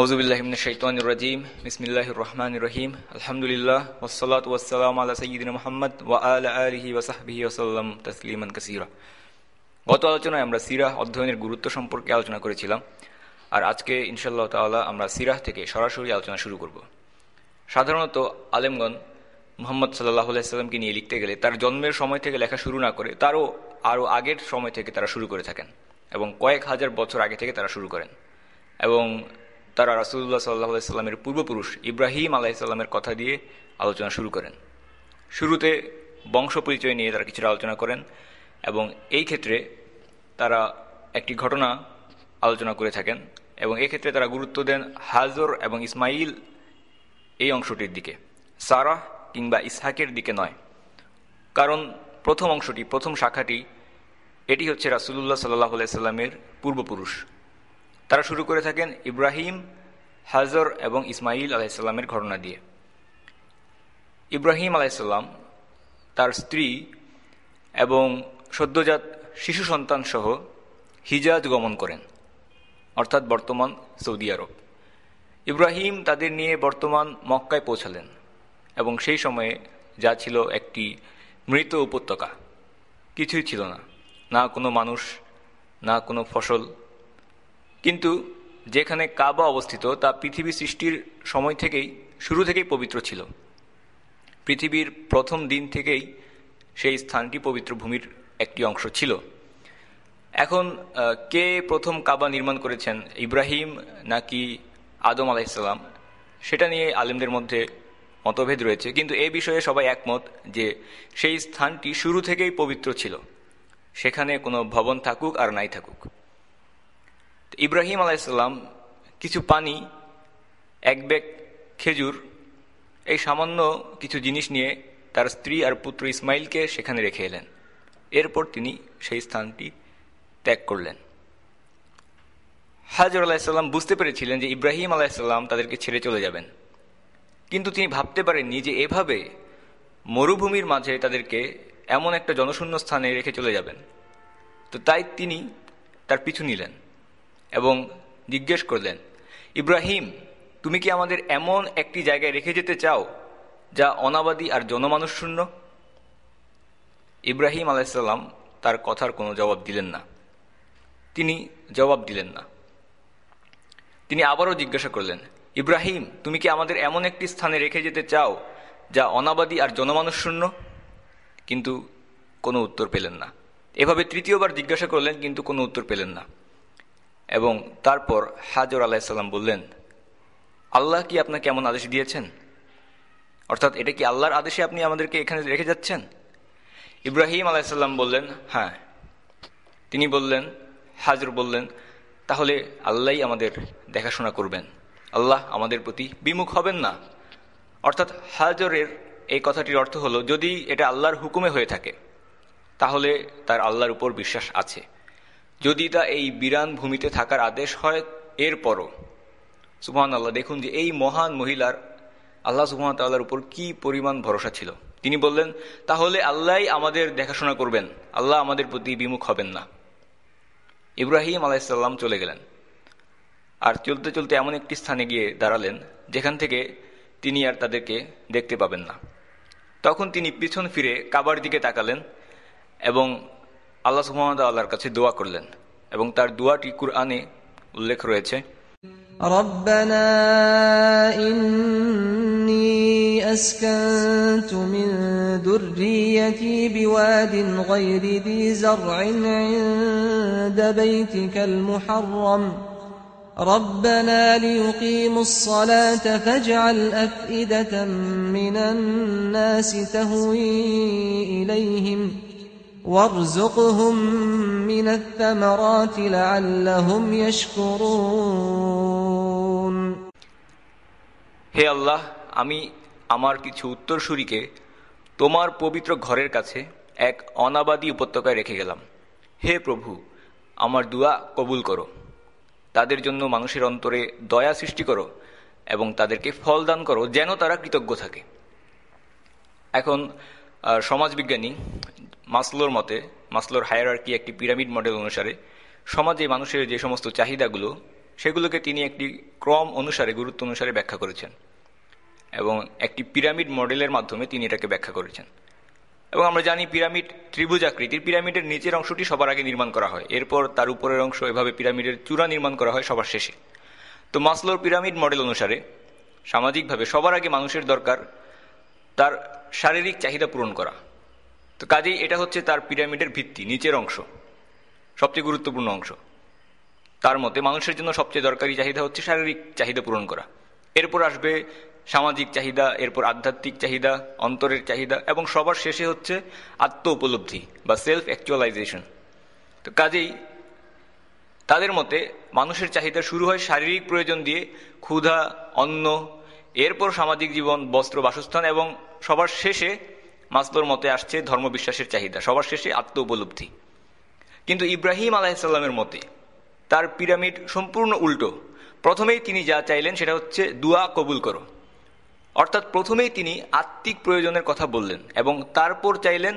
রহিম সঈদিন মোহাম্মদ ওয়া আল কাসিরা গত আলোচনায় আমরা সিরাহ অধ্যয়নের গুরুত্ব সম্পর্কে আলোচনা করেছিলাম। আর আজকে ইনশাল্লাহ তাল্লাহ আমরা সিরাহ থেকে সরাসরি আলোচনা শুরু করব। সাধারণত আলেমগন মোহাম্মদ সাল্লাহ আলাইসাল্লামকে নিয়ে লিখতে গেলে তার জন্মের সময় থেকে লেখা শুরু না করে তারও আরও আগের সময় থেকে তারা শুরু করে থাকেন এবং কয়েক হাজার বছর আগে থেকে তারা শুরু করেন। এবং তারা রাসুল্লাহ সাল্লাহ সাল্লামের পূর্বপুরুষ ইব্রাহিম আলাহিসাল্লামের কথা দিয়ে আলোচনা শুরু করেন। শুরুতে বংশ পরিচয় নিয়ে তারা কিছুটা আলোচনা করেন এবং এই ক্ষেত্রে তারা একটি ঘটনা আলোচনা করে থাকেন এবং এক্ষেত্রে তারা গুরুত্ব দেন হাজর এবং ইসমাইল এই অংশটির দিকে, সারাহ কিংবা ইসহাকের দিকে নয়। কারণ প্রথম অংশটি, প্রথম শাখাটি, এটি হচ্ছে রাসুল্লাহ সাল্লাহ সাল্লামের পূর্বপুরুষ। তারা শুরু করে থাকেন ইব্রাহিম, হাজর এবং ইসমাইল আলাইসাল্লামের ঘটনা দিয়ে। ইব্রাহিম আলাইসাল্লাম তার স্ত্রী এবং সদ্যজাত শিশু সন্তান সহ হিজাজ গমন করেন, অর্থাৎ বর্তমান সৌদি আরব। ইব্রাহিম তাদের নিয়ে বর্তমান মক্কায় পৌঁছালেন এবং সেই সময়ে যা ছিল একটি মৃত উপত্যকা, কিছুই ছিল না। না কোনো মানুষ, না কোনো ফসল কিন্তু যেখানে কাবা অবস্থিত, তা পৃথিবী সৃষ্টির সময় থেকেই, শুরু থেকেই পবিত্র ছিল। পৃথিবীর প্রথম দিন থেকেই সেই স্থানটি পবিত্র ভূমির একটি অংশ ছিল। এখন কে প্রথম কাবা নির্মাণ করেছেন? ইব্রাহিম নাকি আদম আলাইসাল্লাম সেটা নিয়ে আলেমদের মধ্যে মতভেদ রয়েছে, কিন্তু এ বিষয়ে সবাই একমত যে সেই স্থানটি শুরু থেকেই পবিত্র ছিল। সেখানে কোনো ভবন থাকুক আর নাই থাকুক। ইব্রাহিম আলাইসাল্লাম কিছু পানি, এক ব্যাগ খেজুর, এই সামান্য কিছু জিনিস নিয়ে তার স্ত্রী আর পুত্র ইসমাইলকে সেখানে রেখে এলেন। এরপর তিনি সেই স্থানটি ত্যাগ করলেন। হাজর আলাহিসাল্লাম বুঝতে পেরেছিলেন যে ইব্রাহিম আলাহিসাল্লাম তাদেরকে ছেড়ে চলে যাবেন। কিন্তু তিনি ভাবতে পারেননি যে এভাবে মরুভূমির মাঝে তাদেরকে এমন একটা জনশূন্য স্থানে রেখে চলে যাবেন। তো তাই তিনি তার পিছু নিলেন। এবং জিজ্ঞেস করলেন, ইব্রাহিম, তুমি কি আমাদের এমন একটি জায়গায় রেখে যেতে চাও যা অনাবাদী আর জনমানুষ শূন্য? ইব্রাহিম আলাইসাল্লাম তার কথার কোনো জবাব দিলেন না। তিনি জবাব দিলেন না। তিনি আবারও জিজ্ঞাসা করলেন, ইব্রাহিম, তুমি কি আমাদের এমন একটি স্থানে রেখে যেতে চাও যা অনাবাদী আর জনমানুষ শূন্য? কিন্তু কোনো উত্তর পেলেন না। এভাবে তৃতীয়বার জিজ্ঞাসা করলেন, কিন্তু কোনো উত্তর পেলেন না। এবং তারপর হাজর আলাহিসাল্লাম বললেন, আল্লাহ কি আপনাকে এমন আদেশ দিয়েছেন? অর্থাৎ এটা কি আল্লাহর আদেশে আপনি আমাদেরকে এখানে রেখে যাচ্ছেন? ইব্রাহিম আলাইসাল্লাম বললেন হ্যাঁ। তিনি বললেন, হাজর বললেন, তাহলে আল্লাহ আমাদের দেখাশোনা করবেন। আল্লাহ আমাদের প্রতি বিমুখ হবেন না। অর্থাৎ হাজরের এই কথাটির অর্থ হলো, যদি এটা আল্লাহর হুকুমে হয়ে থাকে, তাহলে তার আল্লাহর উপর বিশ্বাস আছে। যদি তা এই বিরান ভূমিতে থাকার আদেশ হয়, এরপরও। সুবহান আল্লাহ দেখুন যে এই মহান মহিলার আল্লাহ সুবহান তাল্লাহর উপর কি পরিমাণ ভরসা ছিল। তিনি বললেন, তাহলে আল্লাহ আমাদের দেখাশোনা করবেন। আল্লাহ আমাদের প্রতি বিমুখ হবেন না। ইব্রাহিম আলাইসাল্লাম চলে গেলেন। আর চলতে চলতে এমন একটি স্থানে গিয়ে দাঁড়ালেন, যেখান থেকে তিনি আর তাদেরকে দেখতে পাবেন না। তখন তিনি পিছন ফিরে কাবার দিকে তাকালেন এবং আল্লাহ সুহামদ আল্লাহর কাছে দোয়া করলেন এবং তার দোয়াটি কুরআনে উল্লেখ রয়েছে ربنا إني أسكنت من ذريتي بواد غير ذي زرع عند بيتك المحرم ربنا ليقيموا الصلاة فاجعل أفئدة من الناس تهوي إليهم وارزقهم من الثمرات لعلهم يشكرون হে আল্লাহ আমি আমার কিছু উত্তরসূরিকে তোমার পবিত্র ঘরের কাছে এক অনাবাদী উপত্যকায় রেখে গেলাম হে প্রভু আমার দুয়া কবুল করো তাদের জন্য মানুষের অন্তরে দয়া সৃষ্টি করো এবং তাদেরকে ফল দান করো যেন তারা কৃতজ্ঞ থাকে এখন সমাজবিজ্ঞানী মাসলোর মতে, মাসলোর হায়ারার্কি একটি পিরামিড মডেল অনুসারে, সমাজে মানুষের যে সমস্ত চাহিদাগুলো, সেগুলোকে তিনি একটি ক্রম অনুসারে, গুরুত্ব অনুসারে ব্যাখ্যা করেছেন এবং একটি পিরামিড মডেলের মাধ্যমে তিনি এটাকে ব্যাখ্যা করেছেন। এবং আমরা জানি পিরামিড ত্রিভুজ আকৃতির পিরামিডের নিচের অংশটি সবার আগে নির্মাণ করা হয়। এরপর তার উপরের অংশ এভাবে পিরামিডের চূড়া নির্মাণ করা হয় সবার শেষে। তো মাসলোর পিরামিড মডেল অনুসারে, সামাজিকভাবে সবার আগে মানুষের দরকার তার শারীরিক চাহিদা পূরণ করা। তো কাজেই এটা হচ্ছে তার পিরামিডের ভিত্তি, নিচের অংশ, সবচেয়ে গুরুত্বপূর্ণ অংশ। তার মতে, মানুষের জন্য সবচেয়ে দরকারি চাহিদা হচ্ছে শারীরিক চাহিদা পূরণ করা। এরপর আসবে সামাজিক চাহিদা, এরপর আধ্যাত্মিক চাহিদা, অন্তরের চাহিদা, এবং সবার শেষে হচ্ছে আত্ম উপলব্ধি বা সেলফ অ্যাকচুয়ালাইজেশন তো কাজেই তাদের মতে, মানুষের চাহিদা শুরু হয় শারীরিক প্রয়োজন দিয়ে, ক্ষুধা, অন্ন, এরপর সামাজিক জীবন, বস্ত্র, বাসস্থান, এবং সবার শেষে মাসলোর মতে আসছে ধর্মবিশ্বাসের চাহিদা, সবার শেষে আত্ম উপলব্ধি কিন্তু ইব্রাহিম আলাহিসাল্লামের মতে, তার পিরামিড সম্পূর্ণ উল্টো। প্রথমেই তিনি যা চাইলেন সেটা হচ্ছে দুয়া কবুল করো। অর্থাৎ প্রথমেই তিনি আত্মিক প্রয়োজনের কথা বললেন এবং তারপর চাইলেন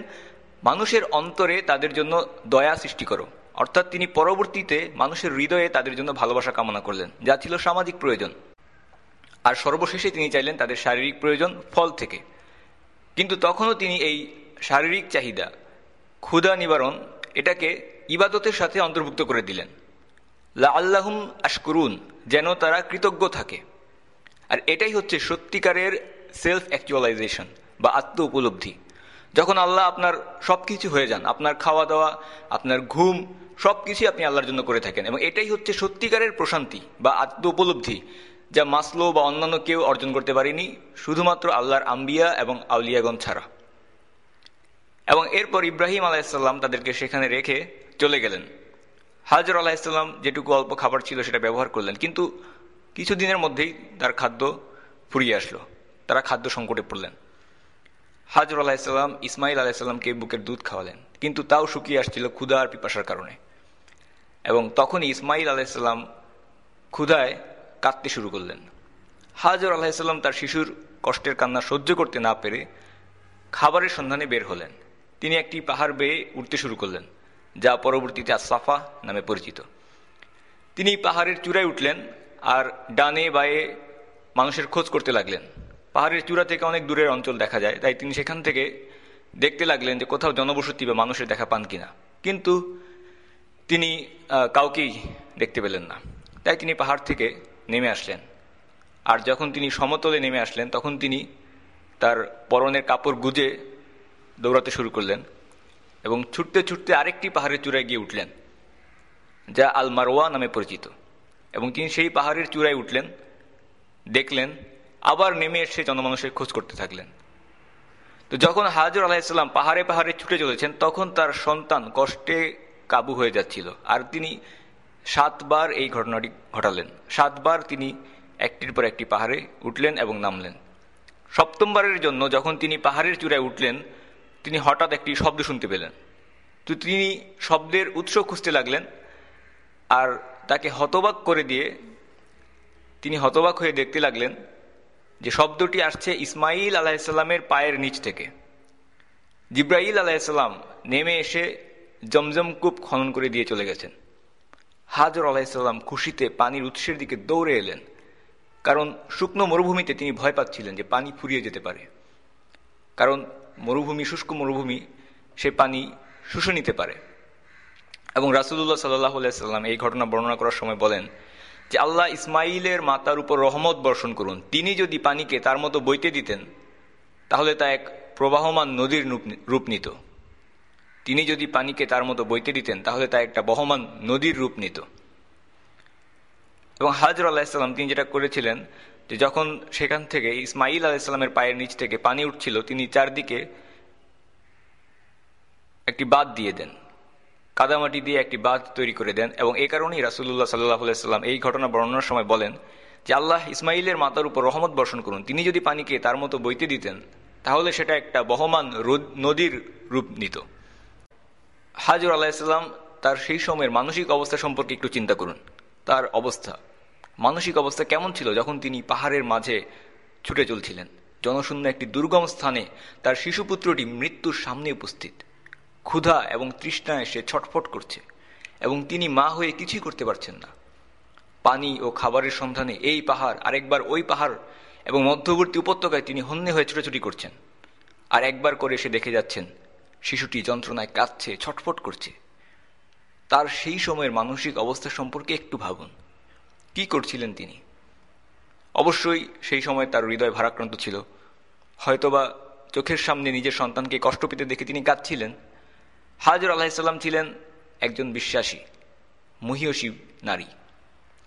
মানুষের অন্তরে তাদের জন্য দয়া সৃষ্টি করো। অর্থাৎ তিনি পরবর্তীতে মানুষের হৃদয়ে তাদের জন্য ভালোবাসা কামনা করলেন, যা ছিল সামাজিক প্রয়োজন। আর সর্বশেষে তিনি চাইলেন তাদের শারীরিক প্রয়োজন ফল থেকে। কিন্তু তখনও তিনি এই শারীরিক চাহিদা, ক্ষুধা নিবারণ, এটাকে ইবাদতের সাথে অন্তর্ভুক্ত করে দিলেন। লা আল্লাহুম আশকুরুন, যেন তারা কৃতজ্ঞ থাকে। আর এটাই হচ্ছে সত্যিকারের সেলফ অ্যাকচুয়ালাইজেশন বা আত্ম উপলব্ধি যখন আল্লাহ আপনার সব কিছু হয়ে যান, আপনার খাওয়া দাওয়া আপনার ঘুম সব কিছুই আপনি আল্লাহর জন্য করে থাকেন। এবং এটাই হচ্ছে সত্যিকারের প্রশান্তি বা আত্ম উপলব্ধি যা মাসলো বা অন্যান্য কেউ অর্জন করতে পারেনি, শুধুমাত্র আল্লাহর আম্বিয়া এবং আউলিয়াগণ ছাড়া। এবং এরপর ইব্রাহিম আলাহিসাল্লাম তাদেরকে সেখানে রেখে চলে গেলেন। হাজর আলাহিসাল্লাম যেটুকু অল্প খাবার ছিল সেটা ব্যবহার করলেন, কিন্তু কিছুদিনের মধ্যেই তার খাদ্য ফুরিয়ে আসলো। তারা খাদ্য সংকটে পড়লেন। হাজর আলাহিসাল্লাম ইসমাইল আলাহিসাল্লামকে বুকের দুধ খাওয়ালেন, কিন্তু তাও শুকিয়ে আসছিল ক্ষুধা আর পিপাসার কারণে। এবং তখনই ইসমাইল আলাহিসাল্লাম ক্ষুধায় কাঁদতে শুরু করলেন। হাজর আলাহিসাল্লাম তার শিশুর কষ্টের কান্না সহ্য করতে না পেরে খাবারের সন্ধানে বের হলেন। তিনি একটি পাহাড় বেয়ে উঠতে শুরু করলেন, যা পরবর্তীতে আসাফা নামে পরিচিত। তিনি পাহাড়ের চূড়ায় উঠলেন আর ডানে বায়ে মানুষের খোঁজ করতে লাগলেন। পাহাড়ের চূড়া থেকে অনেক দূরের অঞ্চল দেখা যায়, তাই তিনি সেখান থেকে দেখতে লাগলেন যে কোথাও জনবসতি বা মানুষের দেখা পান কিনা। কিন্তু তিনি কাউকেই দেখতে পেলেন না। তাই তিনি পাহাড় থেকে নেমে আসলেন। আর যখন তিনি সমতলে নেমে আসলেন, তখন তিনি তার পরনের কাপড় গুজে দৌড়াতে শুরু করলেন এবং ছুটতে ছুটতে আরেকটি পাহাড়ের চূড়ায় গিয়ে উঠলেন, যা আল মারোয়া নামে পরিচিত। এবং তিনি সেই পাহাড়ের চূড়ায় উঠলেন, দেখলেন আবার নেমে এসে জনমানুষের খোঁজ করতে থাকলেন। তো যখন হাজর আলাহিসাল্লাম পাহাড়ে পাহাড়ে ছুটে চলেছেন, তখন তার সন্তান কষ্টে কাবু হয়ে যাচ্ছিল। আর তিনি সাতবার এই ঘটনাটি ঘটালেন। সাতবার তিনি একটির পর একটি পাহাড়ে উঠলেন এবং নামলেন। সপ্তমবারের জন্য যখন তিনি পাহাড়ের চূড়ায় উঠলেন, তিনি হঠাৎ একটি শব্দ শুনতে পেলেন। তো তিনি শব্দের উৎস খুঁজতে লাগলেন আর তাকে হতবাক করে দিয়ে তিনি হতবাক হয়ে দেখতে লাগলেন যে শব্দটি আসছে ইসমাইল আলাহিসাল্লামের পায়ের নিচ থেকে। জিব্রাইল আলাহিসাল্লাম নেমে এসে জমজম কূপ খনন করে দিয়ে চলে গেছেন। হাজর আলাহিসাল্লাম খুশিতে পানির উৎসের দিকে দৌড়ে এলেন। কারণ শুকনো মরুভূমিতে তিনি ভয় পাচ্ছিলেন যে পানি ফুরিয়ে যেতে পারে। কারণ মরুভূমি, শুষ্ক মরুভূমি, সে পানি শুষে নিতে পারে। এবং রাসুল্লাহ সাল্লাহ সাল্লাম এই ঘটনা বর্ণনা করার সময় বলেন যে আল্লাহ ইসমাইলের মাতার উপর রহমত বর্ষণ করুন। তিনি যদি পানিকে তার মতো বইতে দিতেন, তাহলে তা এক প্রবাহমান নদীর রূপ নিত। তিনি যদি পানিকে তার মতো বইতে দিতেন, তাহলে তা একটা বহমান নদীর রূপ নিত। এবং হাজর আলাহিসাল্লাম তিনি যেটা করেছিলেন, যে যখন সেখান থেকে ইসমাইল আলাহিসাল্লামের পায়ের নিচ থেকে পানি উঠছিল, তিনি চারদিকে একটি বাদ দিয়ে দেন। কাদামাটি দিয়ে একটি বাঁধ তৈরি করে দেন এবং এই কারণেই রাসুল্লাহ সাল্লাহ সাল্লাম এই ঘটনা বর্ণনার সময় বলেন যে, আল্লাহ ইসমাইলের মাতার উপর রহমত বর্ষণ করুন। তিনি যদি পানিকে তার মতো বইতে দিতেন, তাহলে সেটা একটা বহমান নদীর রূপ নিত। হাজর আলাহিসাল্লাম তার সেই সময়ের মানসিক অবস্থা সম্পর্কে একটু চিন্তা করুন। তার অবস্থা। মানসিক অবস্থা কেমন ছিল যখন তিনি পাহাড়ের মাঝে ছুটে চলছিলেন? জনশূন্য একটি দুর্গম স্থানে তার শিশুপুত্রটি মৃত্যুর সামনে উপস্থিত। ক্ষুধা এবং তৃষ্ণায় সে ছটফট করছে এবং তিনি মা হয়ে কিছুই করতে পারছেন না। পানি ও খাবারের সন্ধানে এই পাহাড় আরেকবার ওই পাহাড় এবং মধ্যবর্তী উপত্যকায় তিনি হন্যে হয়ে ছোটাছুটি করছেন। আর একবার করে সে দেখে যাচ্ছেন শিশুটি যন্ত্রণায় কাঁদছে, ছটফট করছে। তার সেই সময়ের মানসিক অবস্থা সম্পর্কে একটু ভাবুন। কি করছিলেন তিনি? অবশ্যই সেই সময় তার হৃদয় ভারাক্রান্ত ছিল। হয়তোবা চোখের সামনে নিজের সন্তানকে কষ্ট পেতে দেখে তিনি কাঁদছিলেন। হাজর আলাহিসাল্লাম ছিলেন একজন বিশ্বাসী, মহিয়সী নারী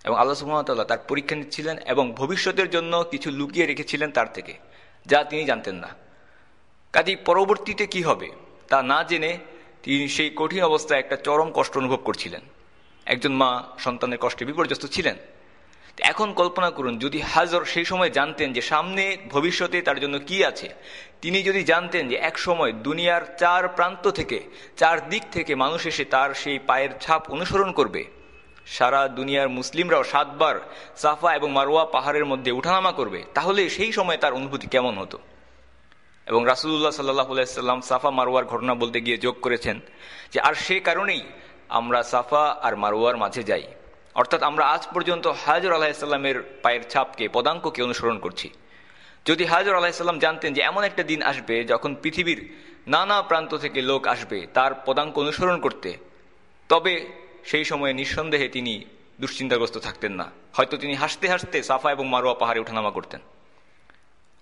এবং আল্লাহ সুহামতাল্লাহ তার পরীক্ষা নিচ্ছিলেন এবং ভবিষ্যতের জন্য কিছু লুকিয়ে রেখেছিলেন তার থেকে, যা তিনি জানতেন না। কাজেই পরবর্তীতে কি হবে? তা না জেনে তিনি সেই কঠিন অবস্থায় একটা চরম কষ্ট অনুভব করছিলেন। একজন মা সন্তানের কষ্টে বিপর্যস্ত ছিলেন। এখন কল্পনা করুন, যদি হাজর সেই সময় জানতেন যে সামনে ভবিষ্যতে তার জন্য কি আছে, তিনি যদি জানতেন যে এক সময় দুনিয়ার চার প্রান্ত থেকে, চার দিক থেকে মানুষ এসে তার সেই পায়ের ছাপ অনুসরণ করবে, সারা দুনিয়ার মুসলিমরাও সাতবার সাফা এবং মারোয়া পাহাড়ের মধ্যে উঠানামা করবে, তাহলে সেই সময় তার অনুভূতি কেমন হতো? এবং রাসুল্লাহ সাল্লাহ সাল্লাম সাফা মারোয়ার ঘটনা বলতে গিয়ে যোগ করেছেন যে, আর সে কারণেই আমরা সাফা আর মারোয়ার মাঝে যাই। অর্থাৎ আমরা আজ পর্যন্ত হাজর আলাহিসাল্লামের পায়ের ছাপকে, পদাঙ্ককে অনুসরণ করছি। যদি হাজর আলাহিসাল্লাম জানতেন যে, এমন একটা দিন আসবে যখন পৃথিবীর নানা প্রান্ত থেকে লোক আসবে তার পদাঙ্ক অনুসরণ করতে, তবে সেই সময়ে নিঃসন্দেহে তিনি দুশ্চিন্তাগ্রস্ত থাকতেন না। হয়তো তিনি হাসতে হাসতে সাফা এবং মারোয়া পাহাড়ে ওঠানামা করতেন।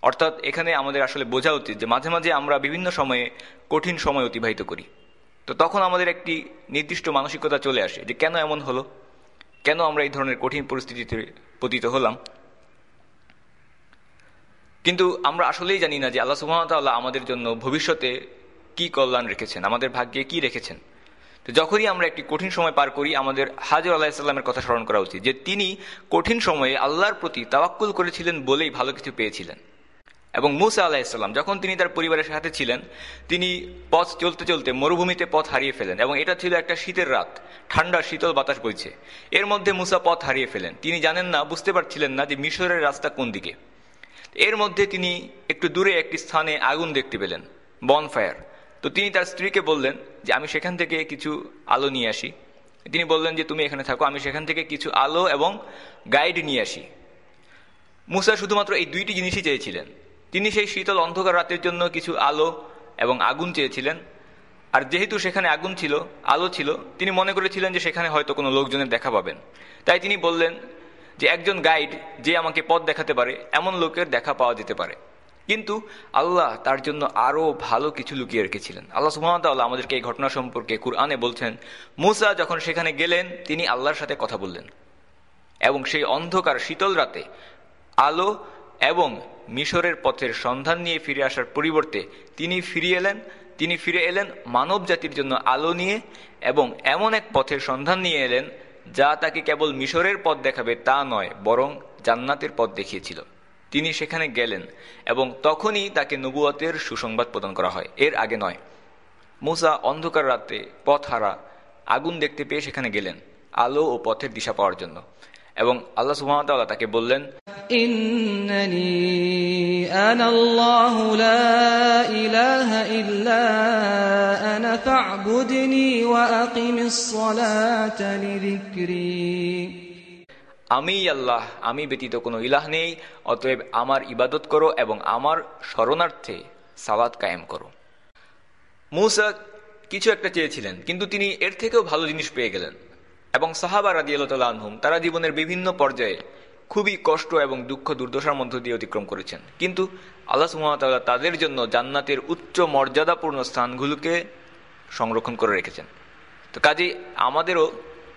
অর্থাৎ এখানে আমাদের আসলে বোঝা উচিত যে মাঝে মাঝে আমরা বিভিন্ন সময়ে কঠিন সময় অতিবাহিত করি। তো তখন আমাদের একটি নির্দিষ্ট মানসিকতা চলে আসে যে কেন এমন হলো? কেন আমরা এই ধরনের কঠিন পরিস্থিতিতে পতিত হলাম? কিন্তু আমরা আসলেই জানি না যে আল্লাহ সুহামতাল্লাহ আমাদের জন্য ভবিষ্যতে কি কল্যাণ রেখেছেন, আমাদের ভাগ্যে কি রেখেছেন। তো যখনই আমরা একটি কঠিন সময় পার করি, আমাদের হাজর আল্লাহিসাল্লামের কথা স্মরণ করা উচিত যে তিনি কঠিন সময়ে আল্লাহর প্রতি তাওয়াক্কুল করেছিলেন বলেই ভালো কিছু পেয়েছিলেন। এবং মুসা আলাহিসাল্লাম যখন তিনি তার পরিবারের সাথে ছিলেন, তিনি পথ চলতে চলতে মরুভূমিতে পথ হারিয়ে ফেলেন এবং এটা ছিল একটা শীতের রাত, ঠান্ডা, শীতল বাতাস বইছে। এর মধ্যে মুসা পথ হারিয়ে ফেলেন। তিনি জানেন না, বুঝতে পারছিলেন না যে মিশরের রাস্তা কোন দিকে। এর মধ্যে তিনি একটু দূরে একটি স্থানে আগুন দেখতে পেলেন বনফায়ার তো তিনি তার স্ত্রীকে বললেন যে, আমি সেখান থেকে কিছু আলো নিয়ে আসি। তিনি বললেন যে, তুমি এখানে থাকো, আমি সেখান থেকে কিছু আলো এবং গাইড নিয়ে আসি। মুসা শুধুমাত্র এই দুইটি জিনিসই চেয়েছিলেন। তিনি সেই শীতল অন্ধকার রাতের জন্য কিছু আলো এবং আগুন চেয়েছিলেন। আর যেহেতু সেখানে আগুন ছিল, আলো ছিল, তিনি মনে করেছিলেন যে সেখানে হয়তো কোনো লোকজনের দেখা পাবেন। তাই তিনি বললেন যে, একজন গাইড যে আমাকে পথ দেখাতে পারে, এমন লোকের দেখা পাওয়া যেতে পারে। কিন্তু আল্লাহ তার জন্য আরও ভালো কিছু লুকিয়ে রেখেছিলেন। আল্লাহ সুহামতাল্লাহ আমাদেরকে এই ঘটনা সম্পর্কে কুরআনে বলছেন, মুসা যখন সেখানে গেলেন, তিনি আল্লাহর সাথে কথা বললেন এবং সেই অন্ধকার শীতল রাতে আলো এবং মিশরের পথের সন্ধান নিয়ে ফিরে আসার পরিবর্তে তিনি ফিরে এলেন। তিনি ফিরে এলেন মানব জাতির জন্য আলো নিয়ে এবং এমন এক পথের সন্ধান নিয়ে এলেন যা তাকে কেবল মিশরের পথ দেখাবে তা নয়, বরং জান্নাতের পথ দেখিয়েছিল। তিনি সেখানে গেলেন এবং তখনই তাকে নবুয়াতের সুসংবাদ প্রদান করা হয়। এর আগে নয়। মুসা অন্ধকার রাতে পথ হারা আগুন দেখতে পেয়ে সেখানে গেলেন, আলো ও পথের দিশা পাওয়ার জন্য। এবং আল্লাহ সুহামতাল্লাহ তাকে বললেন আমি আল্লাহ আমি ব্যতীত কোনো ইলাহ নেই অতএব আমার ইবাদত করো এবং আমার শরণার্থে সালাদ কায়েম করো। মৌসা কিছু একটা চেয়েছিলেন কিন্তু তিনি এর থেকেও ভালো জিনিস পেয়ে গেলেন। এবং সাহাবা রাজি আল্লাহ আনহুম, তারা জীবনের বিভিন্ন পর্যায়ে খুবই কষ্ট এবং দুঃখ দুর্দশার মধ্য দিয়ে অতিক্রম করেছেন। কিন্তু আল্লাহ সুহামতাল্লাহ তাদের জন্য জান্নাতের উচ্চ মর্যাদাপূর্ণ স্থানগুলোকে সংরক্ষণ করে রেখেছেন। তো কাজেই আমাদেরও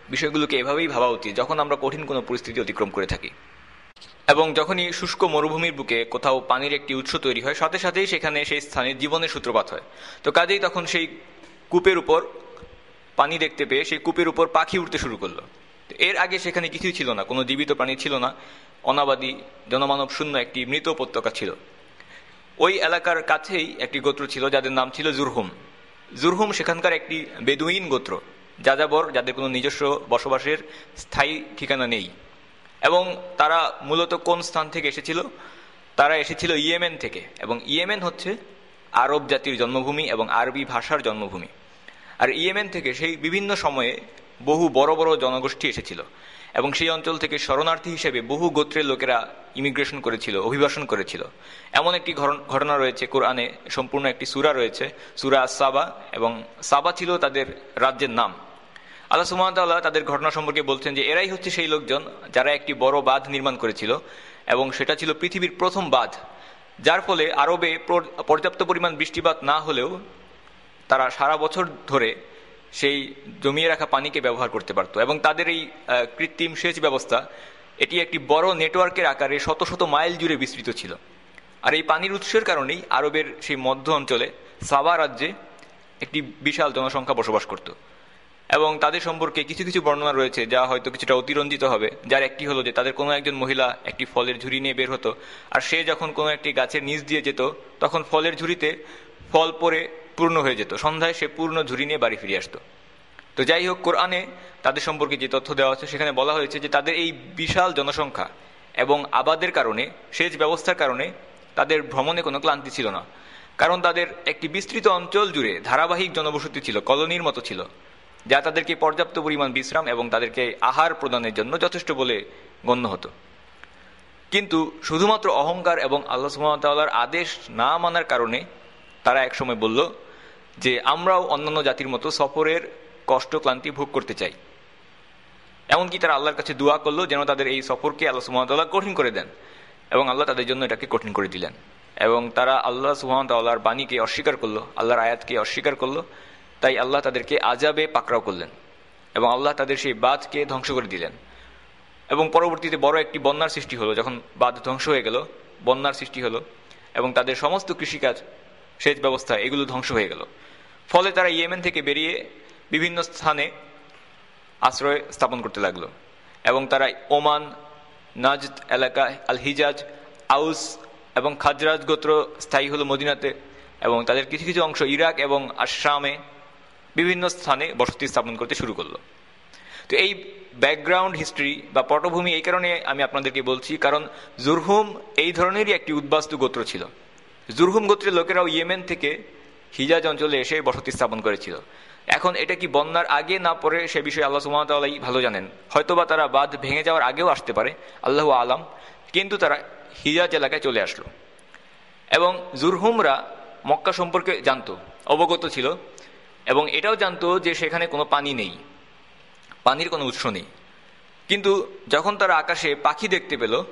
বিষয়গুলোকে এভাবেই ভাবা উচিত, যখন আমরা কঠিন কোনো পরিস্থিতি অতিক্রম করে থাকি। এবং যখনই শুষ্ক মরুভূমির বুকে কোথাও পানির একটি উৎস তৈরি হয়, সাথে সাথেই সেখানে সেই স্থানে জীবনের সূত্রপাত হয়। তো কাজেই তখন সেই কূপের উপর পানি দেখতে পেয়ে সেই কূপের উপর পাখি উঠতে শুরু করল। এর আগে সেখানে কিছুই ছিল না, কোনো জীবিত প্রাণী ছিল না। অনাবাদী, জনমানব শূন্য একটি মৃত উপত্যকা ছিল। ওই এলাকার কাছেই একটি গোত্র ছিল, যাদের নাম ছিল জুরহুম। জুরহুম সেখানকার একটি বেদুইন গোত্র, যাযাবর, যাদের কোনো নিজস্ব বসবাসের স্থায়ী ঠিকানা নেই। এবং তারা মূলত কোন স্থান থেকে এসেছিল? তারা এসেছিল ইয়েমেন থেকে, এবং ইয়েমেন হচ্ছে আরব জাতির জন্মভূমি এবং আরবি ভাষার জন্মভূমি। আর ইয়েমেন থেকে সেই বিভিন্ন সময়ে বহু বড় বড় জনগোষ্ঠী এসেছিল। এবং সেই অঞ্চল থেকে শরণার্থী হিসেবে বহু গোত্রের লোকেরা ইমিগ্রেশন করেছিল, অভিবাসন করেছিল। এমন একটি ঘটন- রয়েছে কোরআনে, সম্পূর্ণ একটি সুরা রয়েছে, সুরা সাবা এবং সাবা ছিল তাদের রাজ্যের নাম। আল্লাহ সুমতাল্লাহ তাদের ঘটনা সম্পর্কে বলছেন যে, এরাই হচ্ছে সেই লোকজন যারা একটি বড় বাঁধ নির্মাণ করেছিল, এবং সেটা ছিল পৃথিবীর প্রথম বাঁধ। যার ফলে আরবে পর্যাপ্ত পরিমাণ বৃষ্টিপাত না হলেও তারা সারা বছর ধরে সেই জমিয়ে রাখা পানিকে ব্যবহার করতে পারত এবং তাদের এই কৃত্রিম সেচ ব্যবস্থা এটি একটি বড় নেটওয়ার্কের আকারে শত শত মাইল জুড়ে বিস্তৃত ছিল। আর এই পানির উৎসের কারণেই আরবের সেই মধ্য অঞ্চলে সাবা রাজ্যে একটি বিশাল জনসংখ্যা বসবাস করত। এবং তাদের সম্পর্কে কিছু কিছু বর্ণনা রয়েছে যা হয়তো কিছুটা অতিরঞ্জিত হবে, যার একটি হলো যে তাদের কোনো একজন মহিলা একটি ফলের ঝুড়ি নিয়ে বের হতো, আর সে যখন কোনো একটি গাছের নিচ দিয়ে যেত, তখন ফলের ঝুড়িতে ফল পরে পূর্ণ হয়ে যেত। সন্ধ্যায় সে পূর্ণ ঝুড়ি নিয়ে বাড়ি ফিরে আসতো। তো যাই হোক, কোরআনে তাদের সম্পর্কে যে তথ্য দেওয়া হচ্ছে সেখানে বলা হয়েছে যে তাদের এই বিশাল জনসংখ্যা এবং আবাদের কারণে, সেচ ব্যবস্থার কারণে তাদের ভ্রমণে কোনো ক্লান্তি ছিল না। কারণ তাদের একটি বিস্তৃত অঞ্চল জুড়ে ধারাবাহিক জনবসতি ছিল, কলোনির মতো ছিল, যা তাদেরকে পর্যাপ্ত পরিমাণ বিশ্রাম এবং তাদেরকে আহার প্রদানের জন্য যথেষ্ট বলে গণ্য হতো। কিন্তু শুধুমাত্র অহংকার এবং আল্লাহ সুহামতাল্লাহর আদেশ না মানার কারণে তারা একসময় বলল যে, আমরাও অন্যান্য জাতির মতো সফরের কষ্ট, ক্লান্তি ভোগ করতে চাই। এমনকি তারা আল্লাহর কাছে দোয়া করল যেন তাদের এই সফরকে আল্লাহ সুহামতাল্লাহ কঠিন করে দেন এবং আল্লাহ তাদের জন্য এটাকে কঠিন করে দিলেন। এবং তারা আল্লাহ সুহামতাল্লাহর বাণীকে অস্বীকার করল, আল্লাহর আয়াতকে অস্বীকার করল, তাই আল্লাহ তাদেরকে আজাবে পাকড়াও করলেন এবং আল্লাহ তাদের সেই বাঁধকে ধ্বংস করে দিলেন। এবং পরবর্তীতে বড় একটি বন্যার সৃষ্টি হলো, যখন বাঁধ ধ্বংস হয়ে গেল, বন্যার সৃষ্টি হলো এবং তাদের সমস্ত কৃষিকাজ সেচ ব্যবস্থা, এগুলো ধ্বংস হয়ে গেল। ফলে তারা ইয়েমেন থেকে বেরিয়ে বিভিন্ন স্থানে আশ্রয় স্থাপন করতে লাগল। এবং তারা ওমান নাজদ এলাকায় আল হিজাজ আউস এবং খাজরাজ গোত্র স্থায়ী হলো মদিনাতে এবং তাদের কিছু কিছু অংশ ইরাক এবং আসামে বিভিন্ন স্থানে বসতি স্থাপন করতে শুরু করল। তো এই ব্যাকগ্রাউন্ড হিস্ট্রি বা পটভূমি এই কারণে আমি আপনাদেরকে বলছি, কারণ জুরহুম এই ধরনেরই একটি উদ্বাস্তু গোত্র ছিল। জুরহুম গোত্রের লোকেরাও ইয়েমেন থেকে হিজাজ অঞ্চলে এসে বসতি স্থাপন করেছিল। এখন এটা কি বন্যার আগে না পরে সে বিষয়ে আল্লাহ সুমতাল্লাহ ভালো জানেন? হয়তোবা তারা বাঁধ ভেঙে যাওয়ার আগেও আসতে পারে, আল্লাহ আলাম, কিন্তু তারা হিজাজ এলাকায় চলে আসলো। এবং জুরহুমরা মক্কা সম্পর্কে জানতো, অবগত ছিল, এবং এটাও জানতো যে সেখানে কোনো পানি নেই, পানির কোনো উৎস নেই। কিন্তু যখন তারা আকাশে পাখি দেখতে পেল,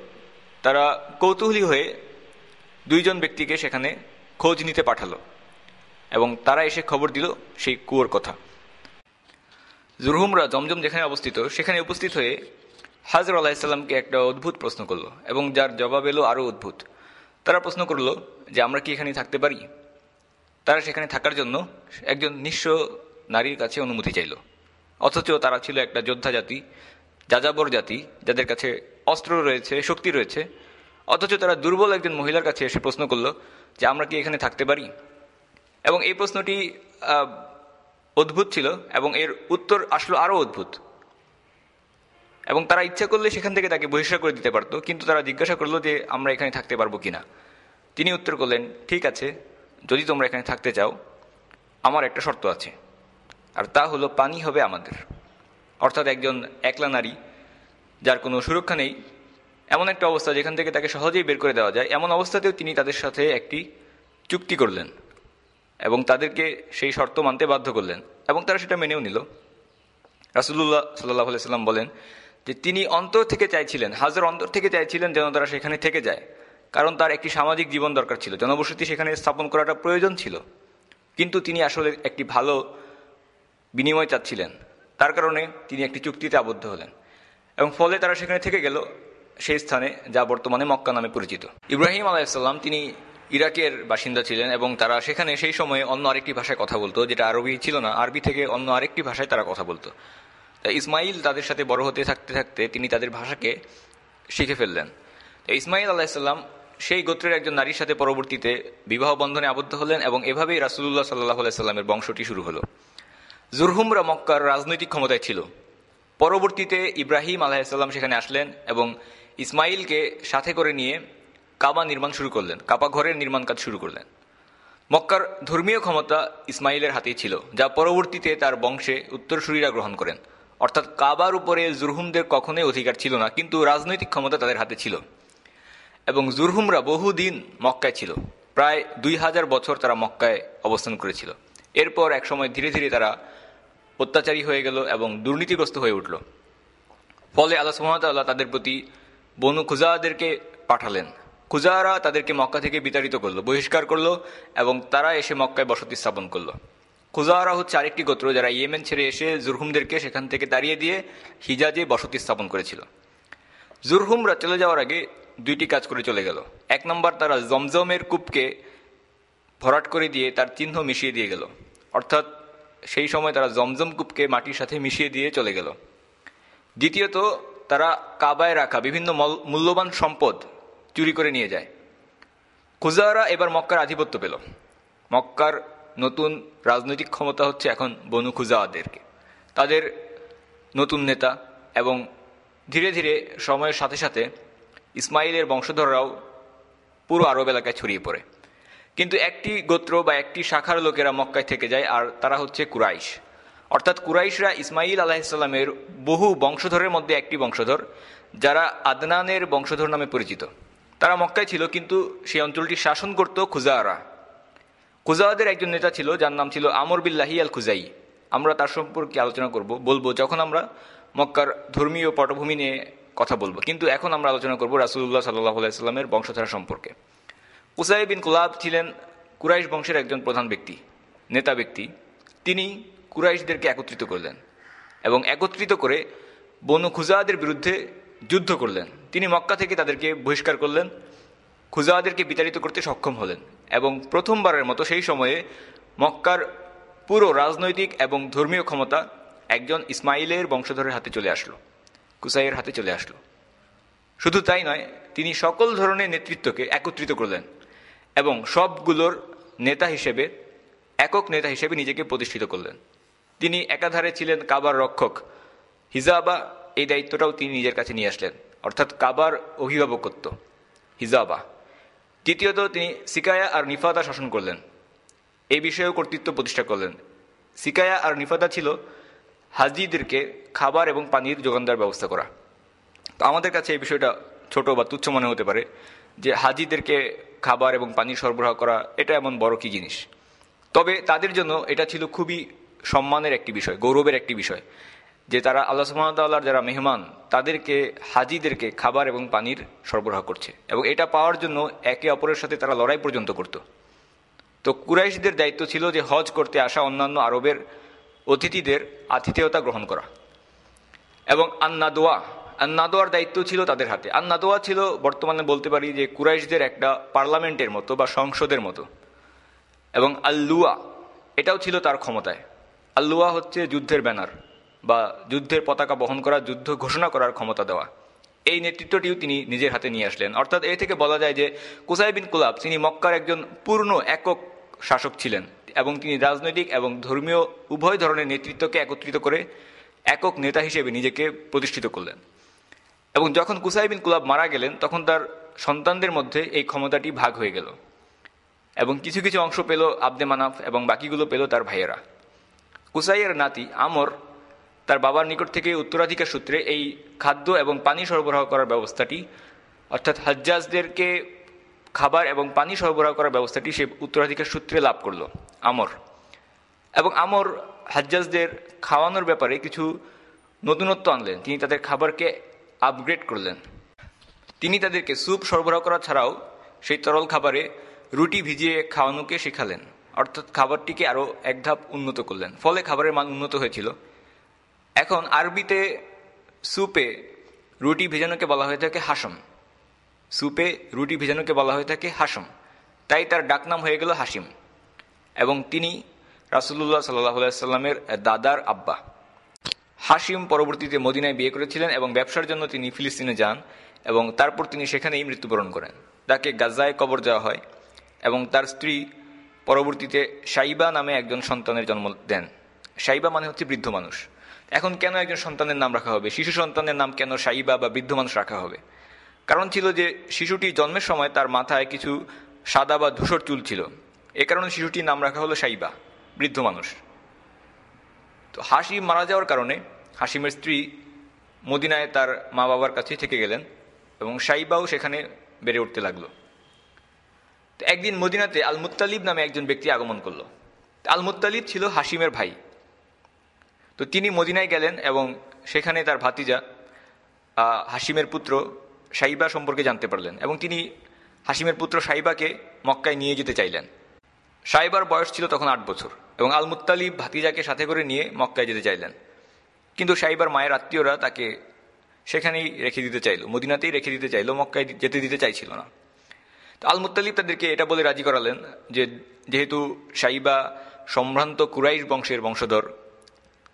তারা কৌতূহলী হয়ে দুইজন ব্যক্তিকে সেখানে খোঁজ নিতে পাঠালো এবং তারা এসে খবর দিল সেই কুয়োর কথা। জুরহুমরা জমজম যেখানে অবস্থিত, সেখানে উপস্থিত হয়ে হাজর আলাহিসাল্লামকে একটা অদ্ভুত প্রশ্ন করল এবং যার জবাব এলো আরও অদ্ভুত। তারা প্রশ্ন করল যে, আমরা কি এখানে থাকতে পারি? তারা সেখানে থাকার জন্য একজন নিঃস্ব নারীর কাছে অনুমতি চাইল। অথচ তারা ছিল একটা যোদ্ধা জাতি, যাযাবর জাতি, যাদের কাছে অস্ত্র রয়েছে, শক্তি রয়েছে অথচ তারা দুর্বল একজন মহিলার কাছে এসে প্রশ্ন করল যে, আমরা কি এখানে থাকতে পারি? এবং এই প্রশ্নটি অদ্ভুত ছিল এবং এর উত্তর আসলো আরও অদ্ভুত। এবং তারা ইচ্ছা করলে সেখান থেকে তাকে বহিষ্কার করে দিতে পারতো, কিন্তু তারা জিজ্ঞাসা করল যে, আমরা এখানে থাকতে পারব কিনা তিনি উত্তর করলেন, ঠিক আছে, যদি তোমরা এখানে থাকতে চাও, আমার একটা শর্ত আছে, আর তা হলো পানি হবে আমাদের। অর্থাৎ একজন একলা নারী, যার কোনো সুরক্ষা নেই এমন একটা অবস্থা যেখান থেকে তাকে সহজেই বের করে দেওয়া যায়। এমন অবস্থাতেও তিনি তাদের সাথে একটি চুক্তি করলেন এবং তাদেরকে সেই শর্ত মানতে বাধ্য করলেন এবং তারা সেটা মেনেও নিল। রাসুল্লাহ সাল্লাহ সাল্লাম বলেন যে তিনি অন্তর থেকে চাইছিলেন, হাজার অন্তর থেকে চাইছিলেন যেন তারা সেখানে থেকে যায়। কারণ তার একটি সামাজিক জীবন দরকার ছিল, জনবসতি সেখানে স্থাপন করাটা প্রয়োজন ছিল। কিন্তু তিনি আসলে একটি ভালো বিনিময় চাচ্ছিলেন। তার কারণে তিনি একটি চুক্তিতে আবদ্ধ হলেন এবং ফলে তারা সেখানে থেকে গেল। সেই স্থানে যা বর্তমানে মক্কা নামে পরিচিত। ইব্রাহিম আলাইসাল্লাম তিনি ইরাকের বাসিন্দা ছিলেন এবং তারা সেখানে সেই সময়ে অন্য আরেকটি ভাষায় কথা বলতো, যেটা আরবি ছিল না, আরবি থেকে অন্য আরেকটি ভাষায় তারা কথা বলতো। তাই ইসমাইল তাদের সাথে বড় হতে থাকতে থাকতে তিনি তাদের ভাষাকে শিখে ফেললেন। ইসমাইল আলাহিসাল্লাম সেই গোত্রের একজন নারীর সাথে পরবর্তীতে বিবাহ বন্ধনে আবদ্ধ হলেন এবং এভাবেই রাসুল্লাহ সাল্লাহ সাল্লামের বংশটি শুরু হলো। জুরহুমরা মক্কার রাজনৈতিক ক্ষমতায় ছিল। পরবর্তীতে ইব্রাহিম আলাহিসাল্লাম সেখানে আসলেন এবং ইসমাইলকে সাথে করে নিয়ে কাবা নির্মাণ শুরু করলেন। কাবা ঘরের নির্মাণ কাজ শুরু করলেন। মক্কার ধর্মীয় ক্ষমতা ইসমাইলের হাতেই ছিল, যা পরবর্তীতে তার বংশে উত্তরসূরিরা গ্রহণ করেন। অর্থাৎ কাবার উপরে জুরহুমদের কখনোই অধিকার ছিল না, কিন্তু রাজনৈতিক ক্ষমতা তাদের হাতে ছিল। এবং জুরহুমরা বহুদিন মক্কায় ছিল। প্রায় দুই হাজার বছর তারা মক্কায় অবস্থান করেছিল। এরপর একসময় ধীরে ধীরে তারা অত্যাচারী হয়ে গেল এবং দুর্নীতিগ্রস্ত হয়ে উঠল। ফলে আল্লাহ সুহামতাল্লাহ তাদের প্রতি বনু খুজাদেরকে পাঠালেন। খুজারা তাদেরকে মক্কা থেকে বিতাড়িত করল, বহিষ্কার করল এবং তারা এসে মক্কায় বসতি স্থাপন করল। খুজারা হচ্ছে আরেকটি গোত্র যারা ইয়েমেন ছেড়ে এসে জুরহুমদেরকে সেখান থেকে তাড়িয়ে দিয়ে হিজাজে বসতি স্থাপন করেছিল। জুরহুমরা চলে যাওয়ার আগে দুইটি কাজ করে চলে গেল। এক নম্বর, তারা জমজমের কূপকে ভরাট করে দিয়ে তার চিহ্ন মিশিয়ে দিয়ে গেল। অর্থাৎ সেই সময় তারা জমজম কূপকে মাটির সাথে মিশিয়ে দিয়ে চলে গেল। দ্বিতীয়ত তারা কাবায় রাখা বিভিন্ন মূল্যবান সম্পদ চুরি করে নিয়ে যায়। খুজারা এবার মক্কার আধিপত্য পেল। মক্কার নতুন রাজনৈতিক ক্ষমতা হচ্ছে এখন বনু খুজাওয়াদেরকে তাদের নতুন নেতা এবং ধীরে ধীরে সময়ের সাথে সাথে ইসমাইলের বংশধররাও পুরো আরব এলাকায় ছড়িয়ে পড়ে। কিন্তু একটি গোত্র বা একটি শাখার লোকেরা মক্কায় থেকে যায় আর তারা হচ্ছে কুরাইশ। অর্থাৎ কুরাইশরা ইসমাইল আলাহিসাল্লামের বহু বংশধরের মধ্যে একটি বংশধর, যারা আদনানের বংশধর নামে পরিচিত। তারা মক্কায় ছিল, কিন্তু সেই অঞ্চলটি শাসন করত খুজারা। খুজাদের একজন নেতা ছিল, যার নাম ছিল আমর বিল্লাহি আল খুজাই আমরা তার সম্পর্কে আলোচনা করব, বলব যখন আমরা মক্কার ধর্মীয় পটভূমি নিয়ে কথা বলব। কিন্তু এখন আমরা আলোচনা করব রাসুল্লাহ সাল্লাহ আলাইস্লামের বংশধারা সম্পর্কে। উসাই বিন কুলাব ছিলেন কুরাইশ বংশের একজন প্রধান ব্যক্তি, নেতা ব্যক্তি। তিনি কুরাইশদেরকে একত্রিত করলেন এবং একত্রিত করে বনু খুজাদের বিরুদ্ধে যুদ্ধ করলেন। তিনি মক্কা থেকে তাদেরকে বহিষ্কার করলেন, খুজাদেরকে বিতাড়িত করতে সক্ষম হলেন এবং প্রথমবারের মতো সেই সময়ে মক্কার পুরো রাজনৈতিক এবং ধর্মীয় ক্ষমতা একজন ইসমাইলের বংশধরের হাতে চলে আসলো, কুসাইয়ের হাতে চলে আসলো। শুধু তাই নয়, তিনি সকল ধরনের নেতৃত্বকে একত্রিত করলেন এবং সবগুলোর নেতা হিসেবে, একক নেতা হিসেবে নিজেকে প্রতিষ্ঠিত করলেন। তিনি একাধারে ছিলেন কাবার রক্ষক। হিজাবা এই দায়িত্বটাও তিনি নিজের কাছে নিয়ে আসলেন। অর্থাৎ কাবার অভিভাবকত্ব, হিজাবা। দ্বিতীয়ত তিনি সিকায়া আর নিফাদা শাসন করলেন। এই বিষয়েও কর্তৃত্ব প্রতিষ্ঠা করলেন। সিকায়া আর নিফাদা ছিল হাজিদেরকে খাবার এবং পানির যোগান দেওয়ার ব্যবস্থা করা। তো আমাদের কাছে এই বিষয়টা ছোট বা তুচ্ছ মনে হতে পারে যে হাজিদেরকে খাবার এবং পানি সরবরাহ করা এটা এমন বড় কি জিনিস। তবে তাদের জন্য এটা ছিল খুবই সম্মানের একটি বিষয়, গৌরবের একটি বিষয়, যে তারা আল্লাহ সুহামতাল্লাহর যারা মেহমান, তাদেরকে, হাজিদেরকে খাবার এবং পানির সরবরাহ করছে এবং এটা পাওয়ার জন্য একে অপরের সাথে তারা লড়াই পর্যন্ত করত। তো কুরাইশদের দায়িত্ব ছিল যে হজ করতে আসা অন্যান্য আরবের অতিথিদের আতিথেয়তা গ্রহণ করা এবং আন্নাদোয়া, আন্নাদোয়ার দায়িত্ব ছিল তাদের হাতে। আন্নাদোয়া ছিল বর্তমানে বলতে পারি যে কুরাইশদের একটা পার্লামেন্টের মতো বা সংসদের মতো এবং আল্লুয়া, এটাও ছিল তার ক্ষমতায়। আল্লুয়া হচ্ছে যুদ্ধের ব্যানার বা যুদ্ধের পতাকা বহন করা, যুদ্ধ ঘোষণা করার ক্ষমতা দেওয়া। এই নেতৃত্বটিও তিনি নিজের হাতে নিয়ে আসলেন। অর্থাৎ এ থেকে বলা যায় যে, কুসাই বিন কুলাব, তিনি মক্কার একজন পূর্ণ একক শাসক ছিলেন এবং তিনি রাজনৈতিক এবং ধর্মীয় উভয় ধরনের নেতৃত্বকে একত্রিত করে একক নেতা হিসেবে নিজেকে প্রতিষ্ঠিত করলেন। এবং যখন কুসাই বিন কুলাব মারা গেলেন, তখন তার সন্তানদের মধ্যে এই ক্ষমতাটি ভাগ হয়ে গেল এবং কিছু কিছু অংশ পেল আবদে মানাফ এবং বাকিগুলো পেল তার ভাইয়েরা। কুসাইয়ের নাতি আমর তার বাবার নিকট থেকে উত্তরাধিকার সূত্রে এই খাদ্য এবং পানি সরবরাহ করার ব্যবস্থাটি, অর্থাৎ হাজ্জাজদেরকে খাবার এবং পানি সরবরাহ করার ব্যবস্থাটি সে উত্তরাধিকার সূত্রে লাভ করল, আমর। এবং আমর হাজ্জাজদের খাওয়ানোর ব্যাপারে কিছু নতুনত্ব আনলেন। তিনি তাদের খাবারকে আপগ্রেড করলেন। তিনি তাদেরকে স্যুপ সরবরাহ করা ছাড়াও সেই তরল খাবারে রুটি ভিজিয়ে খাওয়ানোকে শেখালেন। অর্থাৎ খাবারটিকে আরও এক ধাপ উন্নত করলেন। ফলে খাবারের মান উন্নত হয়েছিল। এখন আরবিতে সুপে রুটি ভেজানোকে বলা হয়ে থাকে হাসম। সুপে রুটি ভেজানোকে বলা হয়ে থাকে হাসম। তাই তার ডাকনাম হয়ে গেল হাসিম। এবং তিনি রাসুল্লাহ সাল্লাহ সাল্লামের দাদার আব্বা। হাসিম পরবর্তীতে মদিনায় বিয়ে করেছিলেন এবং ব্যবসার জন্য তিনি ফিলিস্তিনে যান এবং তারপর তিনি সেখানেই মৃত্যুবরণ করেন। তাকে গাজায় কবর দেওয়া হয় এবং তার স্ত্রী পরবর্তীতে সাইবা নামে একজন সন্তানের জন্ম দেন। সাইবা মানে হচ্ছে বৃদ্ধ মানুষ। এখন কেন একজন সন্তানের নাম রাখা হবে? শিশু সন্তানের নাম কেন সাইবা বা বৃদ্ধ মানুষ রাখা হবে? কারণ ছিল যে শিশুটি জন্মের সময় তার মাথায় কিছু সাদা বা ধূসর চুল ছিল। এ কারণে শিশুটির নাম রাখা হলো সাইবা বৃদ্ধ মানুষ। তো হাসি মারা যাওয়ার কারণে হাসিমের স্ত্রী মদিনায় তার মা বাবার কাছে থেকে গেলেন এবং সাইবাও সেখানে বেড়ে উঠতে লাগল। একদিন মদিনাতে আল মুত্তালিব নামে একজন ব্যক্তি আগমন করল। আল মুত্তালিব ছিল হাসিমের ভাই। তো তিনি মদিনায় গেলেন এবং সেখানে তার ভাতিজা হাসিমের পুত্র সাইবা সম্পর্কে জানতে পারলেন এবং তিনি হাসিমের পুত্র সাইবাকে মক্কায় নিয়ে যেতে চাইলেন। সাইবার বয়স ছিল তখন আট বছর এবং আল মুত্তালিব ভাতিজাকে সাথে করে নিয়ে মক্কায় যেতে চাইলেন। কিন্তু সাইবার মায়ের আত্মীয়রা তাকে সেখানেই রেখে দিতে চাইল, মদিনাতেই রেখে দিতে চাইলো, মক্কায় যেতে দিতে চাইছিল না। তো আল মুত্তালিব তাদেরকে এটা বলে রাজি করালেন যে যেহেতু সাইবা সম্ভ্রান্ত কুরাইশ বংশের বংশধর,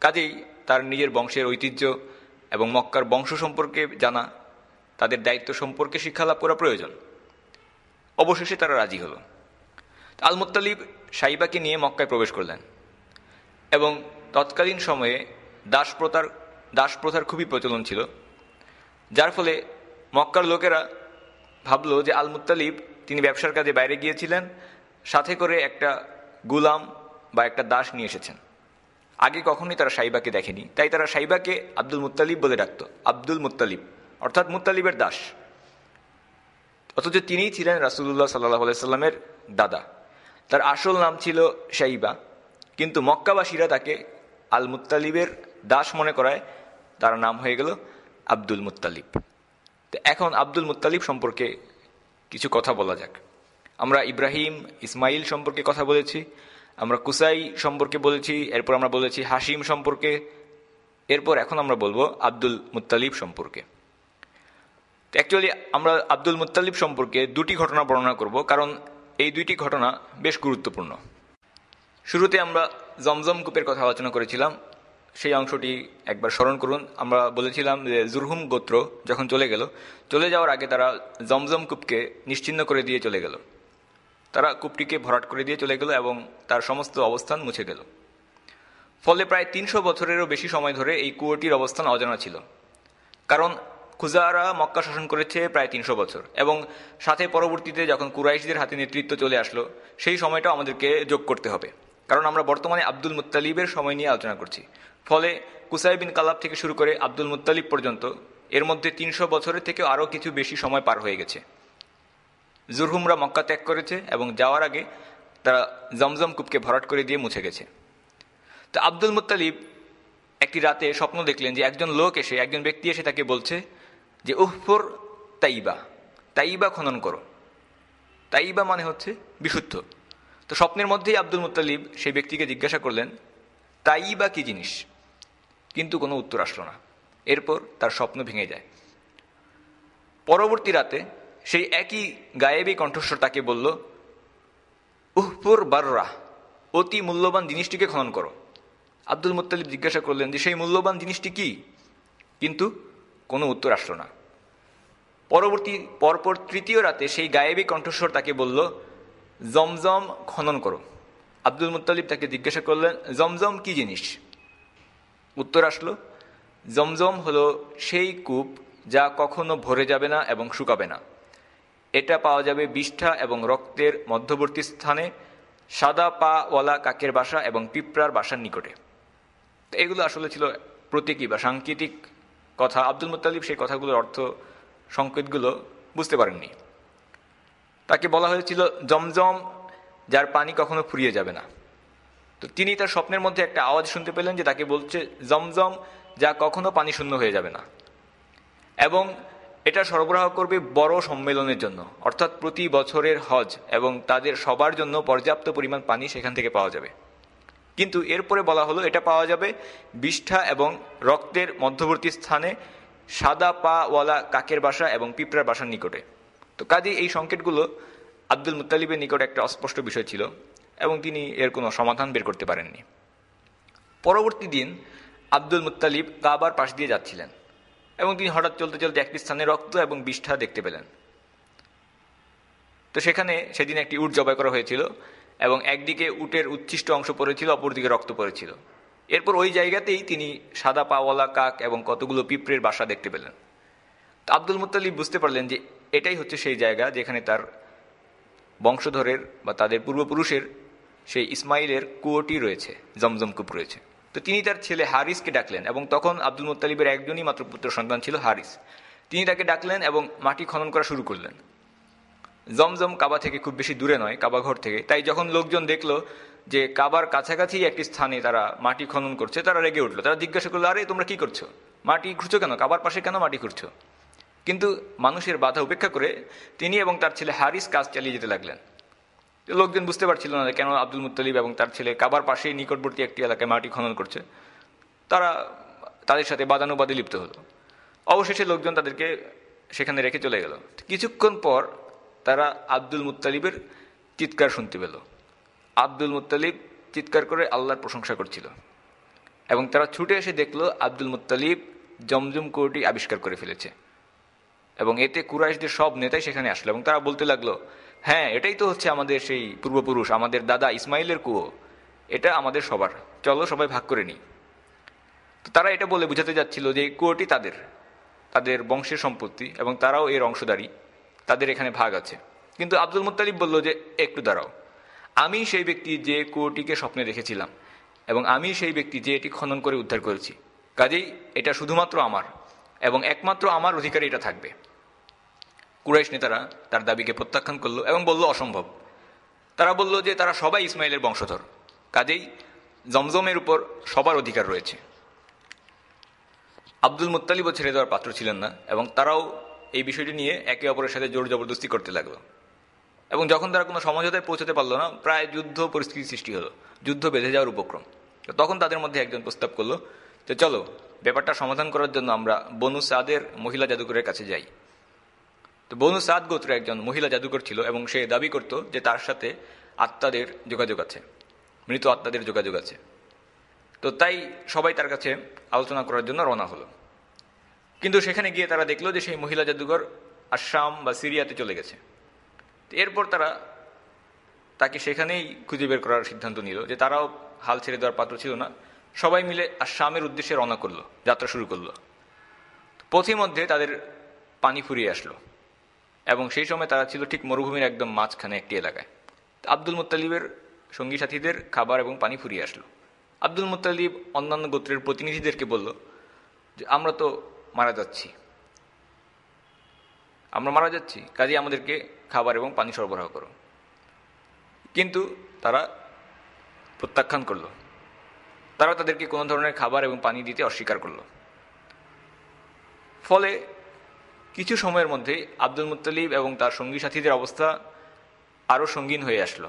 কাজেই তার নিজের বংশের ঐতিহ্য এবং মক্কার বংশ সম্পর্কে জানা, তাদের দায়িত্ব সম্পর্কে শিক্ষালাভ করা প্রয়োজন। অবশেষে তারা রাজি হল। আল মুত্তালিব সাইবাকে নিয়ে মক্কায় প্রবেশ করলেন এবং তৎকালীন সময়ে দাস প্রথার দাস প্রথার খুবই প্রচলন ছিল, যার ফলে মক্কার লোকেরা ভাবলো যে আল মুত্তালিব তিনি ব্যবসার কাজে বাইরে গিয়েছিলেন, সাথে করে একটা গুলাম বা একটা দাস নিয়ে এসেছেন। আগে কখনোই তারা সাইবাকে দেখেনি। তাই তারা সাইবাকে আব্দুল মুত্তালিব বলে ডাকত, আব্দুল মুত্তালিব। অর্থাৎ মুত্তালিবের দাস। অথচ তিনিই ছিলেন রাসুল্লাহ সাল্লাহ আলাইস্লামের দাদা। তার আসল নাম ছিল সাইবা। কিন্তু মক্কাবাসীরা তাকে আল মুত্তালিবের দাস মনে করায়, তার নাম হয়ে গেল আব্দুল মুত্তালিব। তো এখন আব্দুল মুত্তালিব সম্পর্কে কিছু কথা বলা যাক। আমরা ইব্রাহিম, ইসমাইল সম্পর্কে কথা বলেছি, আমরা কুসাই সম্পর্কে বলেছি, এরপর আমরা বলেছি হাসিম সম্পর্কে, এরপর এখন আমরা বলব আব্দুল মুত্তালিব সম্পর্কে। অ্যাকচুয়ালি আমরা আব্দুল মুত্তালিব সম্পর্কে দুটি ঘটনা বর্ণনা করব, কারণ এই দুইটি ঘটনা বেশ গুরুত্বপূর্ণ। শুরুতে আমরা জমজম কূপের কথা আলোচনা করেছিলাম সেই অংশটি একবার স্মরণ করুন। আমরা বলেছিলাম যে জুরহুম গোত্র যখন চলে গেল, চলে যাওয়ার আগে তারা জমজম কূপকে নিশ্চিন্ন করে দিয়ে চলে গেল। তারা কূপটিকে ভরাট করে দিয়ে চলে গেল এবং তার সমস্ত অবস্থান মুছে গেল। ফলে প্রায় তিনশো বছরেরও বেশি সময় ধরে এই কুয়োটির অবস্থান অজানা ছিল। কারণ খুজারা মক্কা শাসন করেছে প্রায় তিনশো বছর এবং সাথে পরবর্তীতে যখন কুরাইশদের হাতে নেতৃত্ব চলে আসলো, সেই সময়টা আমাদেরকে যোগ করতে হবে। কারণ আমরা বর্তমানে আব্দুল মুত্তালিবের সময় নিয়ে আলোচনা করছি। ফলে কুসাই বিন কালাব থেকে শুরু করে আব্দুল মুত্তালিব পর্যন্ত এর মধ্যে তিনশো বছরের থেকে আরও কিছু বেশি সময় পার হয়ে গেছে। জুরহুমরা মক্কা ত্যাগ করেছে এবং যাওয়ার আগে তারা জমজম কূপকে ভরাট করে দিয়ে মুছে গেছে। তো আব্দুল মুত্তালিব একটি রাতে স্বপ্ন দেখলেন যে একজন লোক এসে, একজন ব্যক্তি এসে তাকে বলছে যে উহফর তাইবা তাইবা খনন করো। তাইবা মানে হচ্ছে বিশুদ্ধ। তো স্বপ্নের মধ্যেই আব্দুল মুতালিব সেই ব্যক্তিকে জিজ্ঞাসা করলেন, তাই বা কি জিনিস? কিন্তু কোনো উত্তর আসলো না। এরপর তার স্বপ্ন ভেঙে যায়। পরবর্তী রাতে সেই একই গায়েবী কণ্ঠস্বর তাকে বলল উহপুর বাররা, অতি মূল্যবান জিনিসটিকে খনন করো। আব্দুল মুত্তালিব জিজ্ঞাসা করলেন যে, সেই মূল্যবান জিনিসটি কি? কিন্তু কোনো উত্তর আসলো না। পরবর্তী, পরপর তৃতীয় রাতে সেই গায়েবী কণ্ঠস্বর তাকে বলল জমজম খনন করো। আব্দুল মুত্তালিব তাকে জিজ্ঞাসা করলেন, জমজম কি জিনিস? উত্তর আসলো, জমজম হলো সেই কূপ যা কখনো ভরে যাবে না এবং শুকাবে না। এটা পাওয়া যাবে বিষ্ঠা এবং রক্তের মধ্যবর্তী স্থানে, সাদা পাওয়ালা কাকের বাসা এবং পিঁপড়ার বাসার নিকটে। তো এগুলো আসলে ছিল প্রতীকী বা সাংকেতিক কথা। আব্দুল মুতালিব সেই কথাগুলোর অর্থ, সংকেতগুলো বুঝতে পারেননি। তাকে বলা হয়েছিল জমজম, যার পানি কখনো ফুরিয়ে যাবে না। তো তিনি তার স্বপ্নের মধ্যে একটা আওয়াজ শুনতে পেলেন যে তাকে বলছে, জমজম, যা কখনো পানি শূন্য হয়ে যাবে না। এবং এটা সরবরাহ করবে বড় সম্মেলনের জন্য, অর্থাৎ প্রতি বছরের হজ এবং তাদের সবার জন্য পর্যাপ্ত পরিমাণ পানি সেখান থেকে পাওয়া যাবে। কিন্তু এরপরে বলা হলো, এটা পাওয়া যাবে বিষ্ঠা এবং রক্তের মধ্যবর্তী স্থানে সাদা পাওয়ালা কাকের বাসা এবং পিঁপড়ার বাসার নিকটে। তো কাজে এই সংকেতগুলো আব্দুল মুতালিবের নিকট একটা অস্পষ্ট বিষয় ছিল এবং তিনি এর কোনো সমাধান বের করতে পারেননি। পরবর্তী দিন আব্দুল মুতালিব কাবার পাশ দিয়ে যাচ্ছিলেন এবং তিনি হঠাৎ চলতে চলতে একটি স্থানে রক্ত এবং বিষ্ঠা দেখতে পেলেন। তো সেখানে সেদিন একটি উট জবাই করা হয়েছিল এবং একদিকে উটের উচ্ছিষ্ট অংশ পড়েছিল, অপরদিকে রক্ত পড়েছিল। এরপর ওই জায়গাতেই তিনি সাদা পাওয়ালা কাক এবং কতগুলো পিঁপড়ের বাসা দেখতে পেলেন। তো আব্দুল মুতালিব বুঝতে পারলেন যে এটাই হচ্ছে সেই জায়গা যেখানে তার বংশধরের বা তাদের পূর্বপুরুষের সেই ইসমাইলের কুয়োটি রয়েছে, জমজম কূপ রয়েছে। তো তিনি তার ছেলে হারিসকে ডাকলেন এবং তখন আব্দুল মুত্তালিবের একজনই মাত্র পুত্র সন্তান ছিল হারিস। তিনি তাকে ডাকলেন এবং মাটি খনন করা শুরু করলেন। জমজম কাবা থেকে খুব বেশি দূরে নয়, কাবা ঘর থেকে। তাই যখন লোকজন দেখল যে কাবার কাছাকাছি একটি স্থানে তারা মাটি খনন করছে, তারা রেগে উঠল। তারা জিজ্ঞাসা করল, আরে, তোমরা কি করছ? মাটি খুঁড়ছো কেন? কাবার পাশে কেন মাটি খুঁড়ছো? কিন্তু মানুষের বাধা উপেক্ষা করে তিনি এবং তার ছেলে হারিস কাজ চালিয়ে যেতে লাগলেন। লোকজন বুঝতে পারছিল না কেন আব্দুল মুতালিব এবং তার ছেলে কাবার পাশেই নিকটবর্তী একটি এলাকায় মাটি খনন করছে। তারা তাদের সাথে বাদানুবাদে লিপ্ত হলো। অবশেষে লোকজন তাদেরকে সেখানে রেখে চলে গেল। কিছুক্ষণ পর তারা আব্দুল মুতালিবের চিৎকার শুনতে পেল। আব্দুল মুত্তালিব চিৎকার করে আল্লাহর প্রশংসা করছিল এবং তারা ছুটে এসে দেখল আব্দুল মুতালিব জমজম কুয়োটি আবিষ্কার করে ফেলেছে। এবং এতে কুরাইশদের সব নেতাই সেখানে আসলো এবং তারা বলতে লাগল হ্যাঁ এটাই তো হচ্ছে আমাদের সেই পূর্বপুরুষ, আমাদের দাদা ইসমাইলের কুয়ো। এটা আমাদের সবার। চলো সবাই ভাগ করে নিই। তো তারা এটা বলে বুঝাতে যাচ্ছিল যে কুয়োটি তাদের তাদের বংশের সম্পত্তি এবং তারাও এর অংশদারী তাদের এখানে ভাগ আছে। কিন্তু আব্দুল মুত্তালিব বলল যে, একটু দাঁড়াও। আমি সেই ব্যক্তি যে কুয়োটিকে স্বপ্নে দেখেছিলাম এবং আমি সেই ব্যক্তি যে এটি খনন করে উদ্ধার করেছি। কাজেই এটা শুধুমাত্র আমার এবং একমাত্র আমার অধিকারে এটা থাকবে। কুরাইশ নেতারা তার দাবিকে প্রত্যাখ্যান করল এবং বলল, অসম্ভব। তারা বলল যে তারা সবাই ইসমাইলের বংশধর। কাজেই জমজমের উপর সবার অধিকার রয়েছে। আব্দুল মুত্তালিবও ছেড়ে দেওয়ার পাত্র ছিলেন না এবং তারাও এই বিষয়টি নিয়ে একে অপরের সাথে জোর জবরদস্তি করতে লাগল। এবং যখন তারা কোনো সমঝোতায় পৌঁছতে পারল না, প্রায় যুদ্ধ পরিস্থিতি সৃষ্টি হলো, যুদ্ধ বেঁধে যাওয়ার উপক্রম। তখন তাদের মধ্যে একজন প্রস্তাব করল যে, চলো, ব্যাপারটা সমাধান করার জন্য আমরা বনু সাদের মহিলা জাদুকরের কাছে যাই। তো বনু সাদ গোত্রে একজন মহিলা জাদুকর ছিল এবং সে দাবি করত যে তার সাথে আত্মাদের যোগাযোগ আছে, মৃত আত্মাদের যোগাযোগ আছে। তো তাই সবাই তার কাছে আলোচনা করার জন্য রওনা হলো। কিন্তু সেখানে গিয়ে তারা দেখল যে সেই মহিলা জাদুঘর আসাম বা সিরিয়াতে চলে গেছে। এরপর তারা তাকে সেখানেই খুঁজে বের করার সিদ্ধান্ত নিল যে তারাও হাল ছেড়ে দেওয়ার পাত্র ছিল না। সবাই মিলে আসামের উদ্দেশ্যে রওনা করল, যাত্রা শুরু করল। পথে মধ্যে তাদের পানি ফুরিয়ে আসলো। এবং সেই সময় তারা ছিল ঠিক মরুভূমির একদম মাঝখানে একটি এলাকায়। আব্দুল মুত্তালিবের সঙ্গী সাথীদের খাবার এবং পানি ফুরিয়ে আসলো। আব্দুল মুত্তালিব অন্যান্য গোত্রের প্রতিনিধিদেরকে বলল যে, আমরা তো মারা যাচ্ছি। আমরা মারা যাচ্ছি। কাজে আমাদেরকে খাবার এবং পানি সরবরাহ করো। কিন্তু তারা প্রত্যাখ্যান করল। তারা তাদেরকে কোনো ধরনের খাবার এবং পানি দিতে অস্বীকার করল। ফলে কিছু সময়ের মধ্যেই আব্দুল মুত্তালিব এবং তার সঙ্গী সাথীদের অবস্থা আরও সঙ্গীন হয়ে আসলো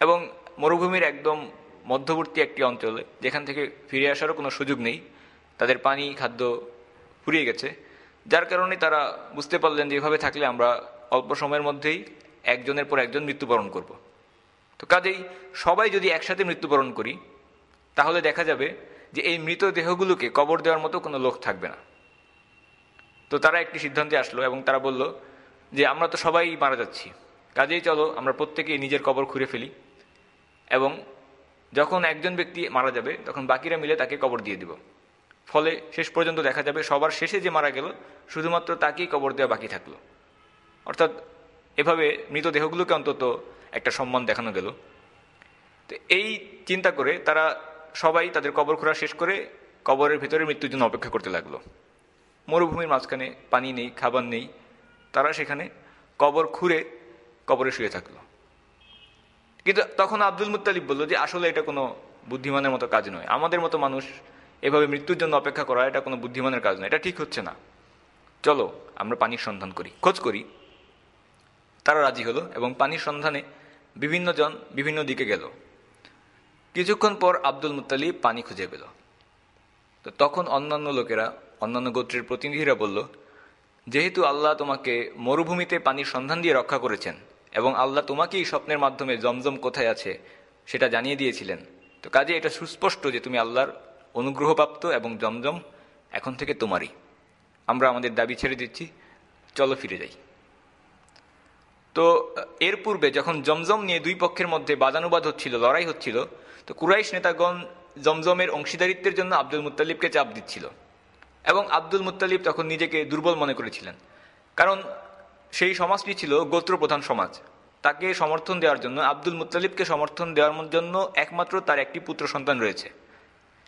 এবং মরুভূমির একদম মধ্যবর্তী একটি অঞ্চলে, যেখান থেকে ফিরে আসারও কোনো সুযোগ নেই, তাদের পানি, খাদ্য ফুরিয়ে গেছে যার কারণে তারা বুঝতে পারলেন যে এভাবে থাকলে আমরা অল্প সময়ের মধ্যেই একজনের পর একজন মৃত্যুবরণ করব। তো কাজেই সবাই যদি একসাথে মৃত্যুবরণ করি, তাহলে দেখা যাবে যে এই মৃত দেহগুলোকে কবর দেওয়ার মতো কোনো লোক থাকবে না তো তারা একটি সিদ্ধান্তে আসলো এবং তারা বলল যে, আমরা তো সবাই মারা যাচ্ছি। কাজেই চলো, আমরা প্রত্যেকে নিজের কবর খুঁড়ে ফেলি। এবং যখন একজন ব্যক্তি মারা যাবে, তখন বাকিরা মিলে তাকে কবর দিয়ে দিব। ফলে শেষ পর্যন্ত দেখা যাবে, সবার শেষে যে মারা গেল, শুধুমাত্র তাকেই কবর দেওয়া বাকি থাকল। অর্থাৎ এভাবে মৃতদেহগুলোকে অন্তত একটা সম্মান দেখানো গেল। তো এই চিন্তা করে তারা সবাই তাদের কবর খোঁড়া শেষ করে কবরের ভেতরে মৃত্যুর জন্য অপেক্ষা করতে লাগল। মরুভূমির মাঝখানে পানি নেই, খাবার নেই। তারা সেখানে কবর খুঁড়ে কবরে শুয়ে থাকল। কিন্তু তখন আব্দুল মুতালিব বলল যে, আসলে এটা কোনো বুদ্ধিমানের মতো কাজ নয়। আমাদের মতো মানুষ এভাবে মৃত্যুর জন্য অপেক্ষা করা এটা কোনো বুদ্ধিমানের কাজ নয়। এটা ঠিক হচ্ছে না। চলো, আমরা পানির সন্ধান করি। খোঁজ করি। তারা রাজি হলো এবং পানির সন্ধানে বিভিন্ন জন বিভিন্ন দিকে গেল। কিছুক্ষণ পর আব্দুল মুতালিব পানি খুঁজে পেল। তো তখন অন্যান্য লোকেরা অন্যান্য গোত্রের প্রতিনিধিরা বলল, যেহেতু আল্লাহ তোমাকে মরুভূমিতে পানির সন্ধান দিয়ে রক্ষা করেছেন এবং আল্লাহ তোমাকেই স্বপ্নের মাধ্যমে জমজম কোথায় আছে সেটা জানিয়ে দিয়েছিলেন, তো কাজে এটা সুস্পষ্ট যে তুমি আল্লাহর অনুগ্রহপ্রাপ্ত এবং জমজম এখন থেকে তোমারই। আমরা আমাদের দাবি ছেড়ে দিচ্ছি। চলো ফিরে যাই। তো এর পূর্বে যখন জমজম নিয়ে দুই পক্ষের মধ্যে বাদানুবাদ হচ্ছিল, লড়াই হচ্ছিল, তো কুরাইশ নেতাগণ জমজমের অংশীদারিত্বের জন্য আব্দুল মুতালিবকে চাপ দিচ্ছিল। এবং আব্দুল মুতালিব তখন নিজেকে দুর্বল মনে করেছিলেন। কারণ সেই সমাজটি ছিল গোত্রপ্রধান সমাজ। তাকে সমর্থন দেওয়ার জন্য, আব্দুল মুতালিবকে সমর্থন দেওয়ার জন্য একমাত্র তার একটি পুত্র সন্তান রয়েছে।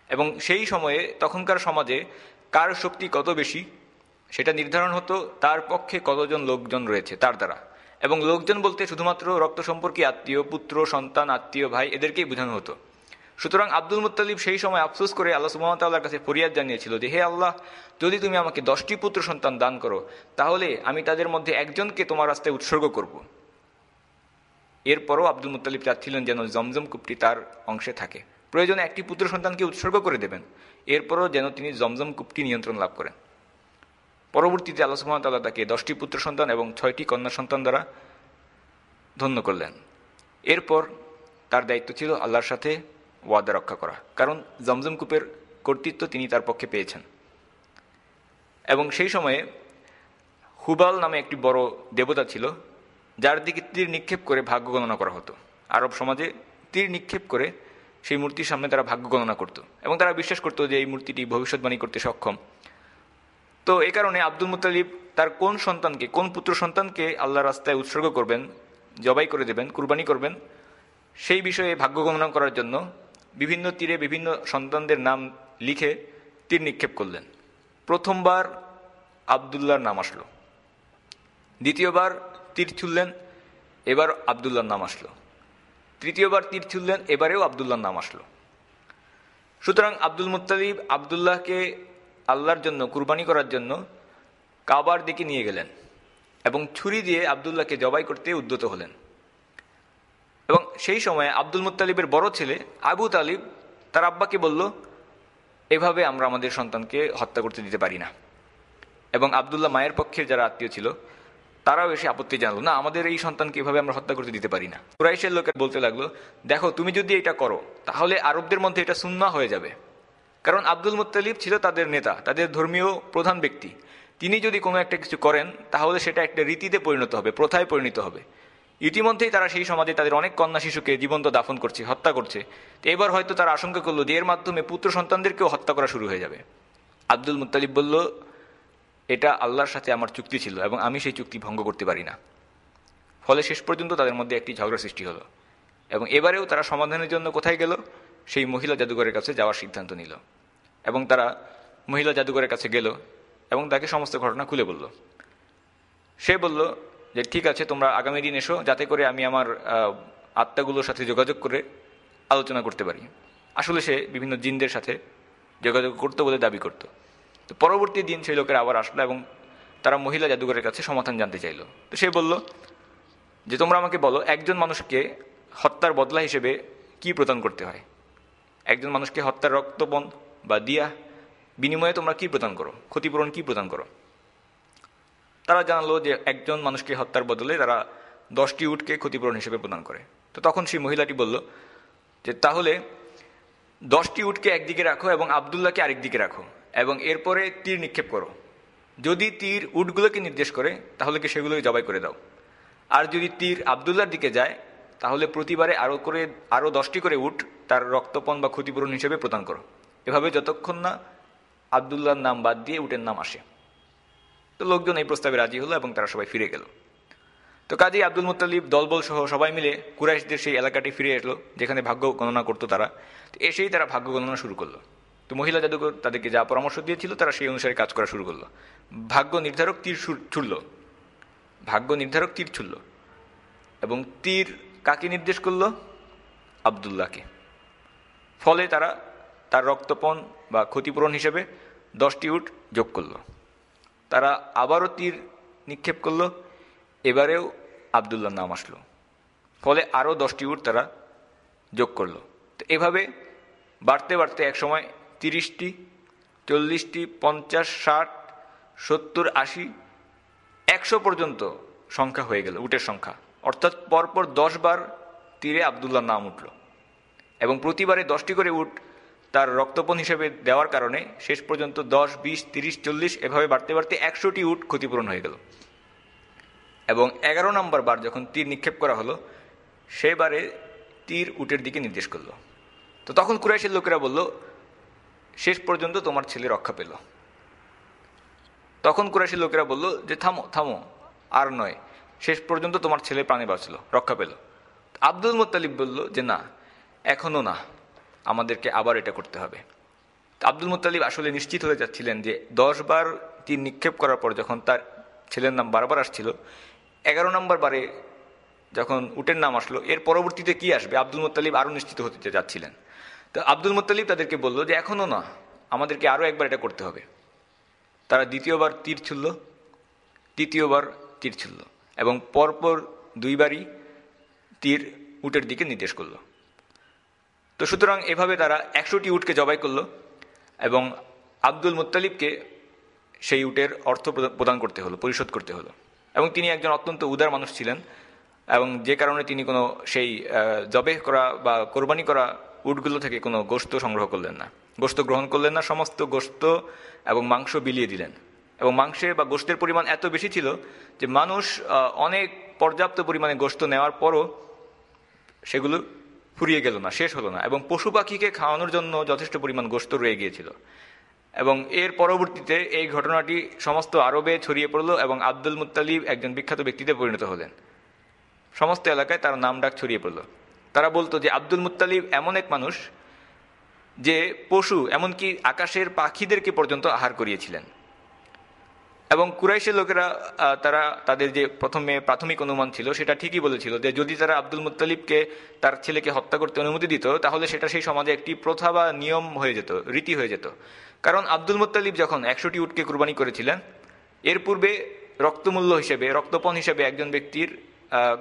এবং সেই সময়ে তখনকার সমাজে কার শক্তি কত বেশি, সেটা নির্ধারণ হতো, তার পক্ষে কতজন লোকজন রয়েছে, তার দ্বারা। এবং লোকজন বলতে শুধুমাত্র রক্ত সম্পর্কে আত্মীয়, পুত্র, সন্তান, আত্মীয়, ভাই, এদেরকেই বোঝানো হতো। সুতরাং আব্দুল মুতালিব সেই সময় আফসোস করে আল্লাহ সুমতাল্লাহর কাছে ফরিয়াদ জানিয়েছিল যে, হে আল্লাহ, যদি তুমি আমাকে দশটি পুত্র সন্তান দান করো, তাহলে আমি তাদের মধ্যে একজনকে তোমার রাস্তায় উৎসর্গ করব। এরপরও আব্দুল মুত্তালিব চাচ্ছিলেন যেন জমজম কূপটি তার অংশে থাকে। প্রয়োজনে একটি পুত্র সন্তানকে উৎসর্গ করে দেবেন। এরপরও যেন তিনি জমজম কূপটি নিয়ন্ত্রণ লাভ করেন। পরবর্তীতে আল্লাহ সুহামতাল্লাহ তাকে দশটি পুত্র সন্তান এবং ছয়টি কন্যা সন্তান দ্বারা ধন্য করলেন। এরপর তার দায়িত্ব ছিল আল্লাহর সাথে ওয়াদা রক্ষা করা। কারণ জমজম কূপের কর্তৃত্ব তিনি তার পক্ষে পেয়েছেন। এবং সেই সময়ে হুবাল নামে একটি বড় দেবতা ছিল, যার দিকে তীর নিক্ষেপ করে ভাগ্য গণনা করা হতো। আরব সমাজে তীর নিক্ষেপ করে সেই মূর্তির সামনে তারা ভাগ্য গণনা করত এবং তারা বিশ্বাস করত যে এই মূর্তিটি ভবিষ্যৎবাণী করতে সক্ষম। তো এই কারণে আব্দুল মুতালিব তার কোন সন্তানকে, কোন পুত্র সন্তানকে আল্লাহ রাস্তায় উৎসর্গ করবেন, জবাই করে দেবেন, কুরবানি করবেন, সেই বিষয়ে ভাগ্য গণনা করার জন্য বিভিন্ন তীরে বিভিন্ন সন্তানদের নাম লিখে তীর নিক্ষেপ করলেন। প্রথমবার আবদুল্লাহর নাম আসলো। দ্বিতীয়বার তীর ছুললেন এবার আবদুল্লাহর নাম আসলো। তৃতীয়বার তীর ছুললেন এবারেও আবদুল্লাহর নাম আসলো। সুতরাং আব্দুল মুত্তালিব আবদুল্লাহকে আল্লাহর জন্য, কুরবানি করার জন্য কাবার দিকে নিয়ে গেলেন এবং ছুরি দিয়ে আবদুল্লাহকে জবাই করতে উদ্যত হলেন। এবং সেই সময় আব্দুল মুতালিবের বড় ছেলে আবু তালিব, তার আব্বাকে বলল, এভাবে আমরা আমাদের সন্তানকে হত্যা করতে দিতে পারি না। এবং আবদুল্লাহ মায়ের পক্ষের যারা আত্মীয় ছিল, তারাও এসে আপত্তি জানালো, না, আমাদের এই সন্তানকে এভাবে আমরা হত্যা করতে দিতে পারি না। কুরাইশের লোকের বলতে লাগল, দেখো, তুমি যদি এটা করো, তাহলে আরবদের মধ্যে এটা সুন্না হয়ে যাবে। কারণ আব্দুল মুত্তালিব ছিল তাদের নেতা, তাদের ধর্মীয় প্রধান ব্যক্তি। তিনি যদি কোনো একটা কিছু করেন, তাহলে সেটা একটা রীতিতে পরিণত হবে, প্রথায় পরিণত হবে। ইতিমধ্যেই তারা সেই সমাজে তাদের অনেক কন্যা শিশুকে জীবন্ত দাফন করছে, হত্যা করছে। তো এবার হয়তো তারা আশঙ্কা করল যে এর মাধ্যমে পুত্র সন্তানদেরকেও হত্যা করা শুরু হয়ে যাবে। আব্দুল মুত্তালিব বলল, এটা আল্লাহর সাথে আমার চুক্তি ছিল এবং আমি সেই চুক্তি ভঙ্গ করতে পারি না। ফলে শেষ পর্যন্ত তাদের মধ্যে একটি ঝগড়া সৃষ্টি হলো এবং এবারেও তারা সমাধানের জন্য কোথায় গেল? সেই মহিলা জাদুঘরের কাছে যাওয়ার সিদ্ধান্ত নিল এবং তারা মহিলা জাদুঘরের কাছে গেল এবং তাকে সমস্ত ঘটনা খুলে বলল। সে বলল যে ঠিক আছে, তোমরা আগামী দিন এসো, যাতে করে আমি আমার আত্মাগুলোর সাথে যোগাযোগ করে আলোচনা করতে পারি। আসলে সে বিভিন্ন জিনদের সাথে যোগাযোগ করতো বলে দাবি করত। তো পরবর্তী দিন সেই লোকের আবার আসলো এবং তারা মহিলা জাদুঘরের কাছে সমাধান জানতে চাইলো। তো সে বলল যে, তোমরা আমাকে বলো, একজন মানুষকে হত্যার বদলা হিসেবে কি প্রদান করতে হয়? একজন মানুষকে হত্যার রক্তপণ বা দিয়া বিনিময়ে তোমরা কি প্রদান করো? ক্ষতিপূরণ কি প্রদান করো? তারা জানালো যে একজন মানুষকে হত্যার বদলে তারা দশটি উটকে ক্ষতিপূরণ হিসেবে প্রদান করে। তো তখন সেই মহিলাটি বলল যে, তাহলে দশটি উটকে একদিকে রাখো এবং আবদুল্লাহকে আরেক দিকে রাখো এবং এরপরে তীর নিক্ষেপ করো। যদি তীর উটগুলোকে নির্দেশ করে, তাহলে কি সেগুলোকে জবাই করে দাও। আর যদি তীর আবদুল্লার দিকে যায়, তাহলে প্রতিবারে আরও করে আরও দশটি করে উট তার রক্তপণ বা ক্ষতিপূরণ হিসেবে প্রদান করো। এভাবে যতক্ষণ না আবদুল্লাহর নাম বাদ দিয়ে উটের নাম আসে। তো লোকজন এই প্রস্তাবে রাজি হলো এবং তারা সবাই ফিরে গেল। তো কাজী আব্দুল মুতালিব দলবল সহ সবাই মিলে কুরাইশদের সেই এলাকাটি ফিরে এলো, যেখানে ভাগ্য গণনা করতো তারা। তো এসেই তারা ভাগ্য গণনা শুরু করল। তো মহিলা জাদুঘর তাদেরকে যা পরামর্শ দিয়েছিল, তারা সেই অনুসারে কাজ করা শুরু করল। ভাগ্য নির্ধারক তীর ছুড়ল। ভাগ্য নির্ধারক তীর ছুড়ল। এবং তীর কাকে নির্দেশ করল? আবদুল্লাহকে। ফলে তারা তার রক্তপণ বা ক্ষতিপূরণ হিসেবে দশটি উট যোগ করল। তারা আবারও তীর নিক্ষেপ করল, এবারেও আবদুল্লার নাম আসলো। ফলে আরও দশটি উট তারা যোগ করল। তো এভাবে বাড়তে বাড়তে একসময় তিরিশটি, চল্লিশটি, পঞ্চাশ, ষাট, সত্তর, আশি, একশো পর্যন্ত সংখ্যা হয়ে গেল, উটের সংখ্যা। অর্থাৎ পরপর দশ বার তীরে আবদুল্লার নাম উঠল। এবং প্রতিবারে দশটি করে উট তার রক্তপণ হিসেবে দেওয়ার কারণে শেষ পর্যন্ত দশ, বিশ, তিরিশ, চল্লিশ এভাবে বাড়তে বাড়তে একশোটি উট ক্ষতিপূরণ হয়ে গেল। এবং এগারো নম্বর বার যখন তীর নিক্ষেপ করা হলো, সেবারে তীর উটের দিকে নির্দেশ করল। তো তখন কুরাইশের লোকেরা বলল, শেষ পর্যন্ত তোমার ছেলে রক্ষা পেল। তখন কুরাইশের লোকেরা বলল, যে থামো থামো, আর নয়, শেষ পর্যন্ত তোমার ছেলে প্রাণে বাঁচলো, রক্ষা পেল। আব্দুল মোত্তালিব বলল, যে না এখনও না। আমাদেরকে আবার এটা করতে হবে। আব্দুল মুতালিব আসলে নিশ্চিত হয়ে যাচ্ছিলেন যে দশ বার তীর নিক্ষেপ করার পর যখন তার ছেলের নাম বারবার আসছিল, এগারো নম্বর বারে যখন উটের নাম আসলো, এর পরবর্তীতে কি আসবে? আব্দুল মুতালিব আরও নিশ্চিত হতে যাচ্ছিলেন। তো আব্দুল মুতালিব তাদেরকে বলল যে এখনও না, আমাদেরকে আরও একবার এটা করতে হবে। তারা দ্বিতীয়বার তীর ছুড়ল, তৃতীয়বার তীর ছুড়ল এবং পরপর দুইবারই তীর উটের দিকে নির্দেশ করল। তো সুতরাং এভাবে তারা একশোটি উটকে জবাই করল এবং আব্দুল মুত্তালিবকে সেই উটের অর্থ প্রদা- প্রদান করতে হলো, পরিশোধ করতে হলো। এবং তিনি একজন অত্যন্ত উদার মানুষ ছিলেন এবং যে কারণে তিনি কোনো সেই জবে করা বা কোরবানি করা উটগুলো থেকে কোনো গোস্ত সংগ্রহ করলেন না। গোস্ত গ্রহণ করলেন না, সমস্ত গোস্ত এবং মাংস বিলিয়ে দিলেন। এবং মাংসের বা গোস্তের পরিমাণ এত বেশি ছিল যে মানুষ অনেক পর্যাপ্ত পরিমাণে গোস্ত নেওয়ার পরও সেগুলো ফুরিয়ে গেল না, শেষ হলো না এবং পশু পাখিকে খাওয়ানোর জন্য যথেষ্ট পরিমাণ গোস্ত রয়ে গিয়েছিল। এবং এর পরবর্তীতে এই ঘটনাটি সমস্ত আরবে ছড়িয়ে পড়ল এবং আব্দুল মুত্তালিব একজন বিখ্যাত ব্যক্তিতে পরিণত হলেন। সমস্ত এলাকায় তার নাম ডাক ছড়িয়ে পড়ল। তারা বলতো যে, আব্দুল মুত্তালিব এমন এক মানুষ যে পশু, এমনকি আকাশের পাখিদেরকে পর্যন্ত আহার করিয়েছিলেন। এবং কুরাইশের লোকেরা তারা তাদের যে প্রথমে প্রাথমিক অনুমান ছিল, সেটা ঠিকই বলেছিল যে যদি তারা আব্দুল মুত্তালিবকে তার ছেলেকে হত্যা করতে অনুমতি দিত, তাহলে সেটা সেই সমাজে একটি প্রথা বা নিয়ম হয়ে যেত, রীতি হয়ে যেত। কারণ আব্দুল মুত্তালিব যখন একশোটি উটকে কুরবানি করেছিলেন, এর পূর্বে রক্তমূল্য হিসেবে, রক্তপণ হিসেবে একজন ব্যক্তির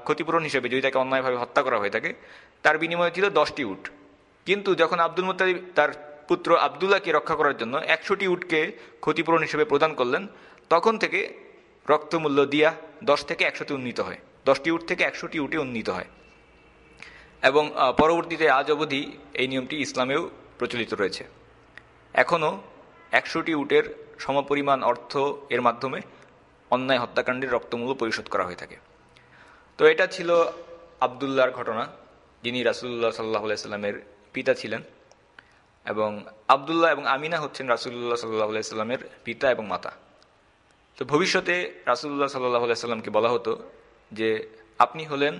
ক্ষতিপূরণ হিসেবে যদি তাকে অন্যায়ভাবে হত্যা করা হয়ে থাকে, তার বিনিময়ে ছিল দশটি উট। কিন্তু যখন আব্দুল মুতালিব তার পুত্র আবদুল্লাহকে রক্ষা করার জন্য একশোটি উটকে ক্ষতিপূরণ হিসেবে প্রদান করলেন তখন থেকে রক্তমূল্য দিয়া দশ থেকে একশোতে উন্নীত হয়। দশটি উট থেকে একশোটি উটে উন্নীত হয়। এবং পরবর্তীতে আজ অবধি এই নিয়মটি ইসলামেও প্রচলিত রয়েছে। এখনও একশোটি উটের সমপরিমাণ অর্থ এর মাধ্যমে অন্যায় হত্যাকাণ্ডের রক্তমূল্য পরিশোধ করা হয়ে থাকে। তো এটা ছিল আবদুল্লাহর ঘটনা, যিনি রাসুল্লাহ সাল্লাহ সাল্লামের পিতা ছিলেন। এবং আবদুল্লাহ এবং আমিনা হচ্ছেন রাসুল্লাহ সাল্লাহ সাল্লামের পিতা এবং মাতা। তো ভবিষ্যতে রাসুল্লাহ সাল্লাহ সাল্লামকে বলা হতো যে আপনি হলেন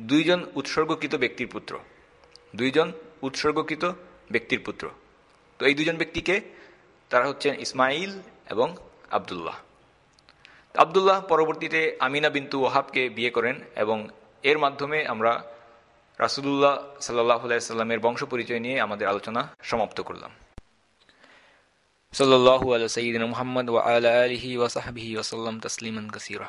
দুইজন উৎসর্গকৃত ব্যক্তির পুত্র। দুইজন উৎসর্গকৃত ব্যক্তির পুত্র। তো এই দুজন ব্যক্তিকে তারা হচ্ছেন ইসমাইল এবং আবদুল্লাহ। আবদুল্লাহ পরবর্তীতে আমিনা বিন্তু ওহাবকে বিয়ে করেন এবং এর মাধ্যমে আমরা রাসুলুল্লাহ সাল্লাহ সাল্লামের বংশ পরিচয় নিয়ে আমাদের আলোচনা সমাপ্ত করলাম। সাল্লাহ আল সঈদিন মোহাম্মদ ওয়া আলা আলিহি ওয়াসাহাবিহি ওসাল্লাম তসলিমান কাসিরা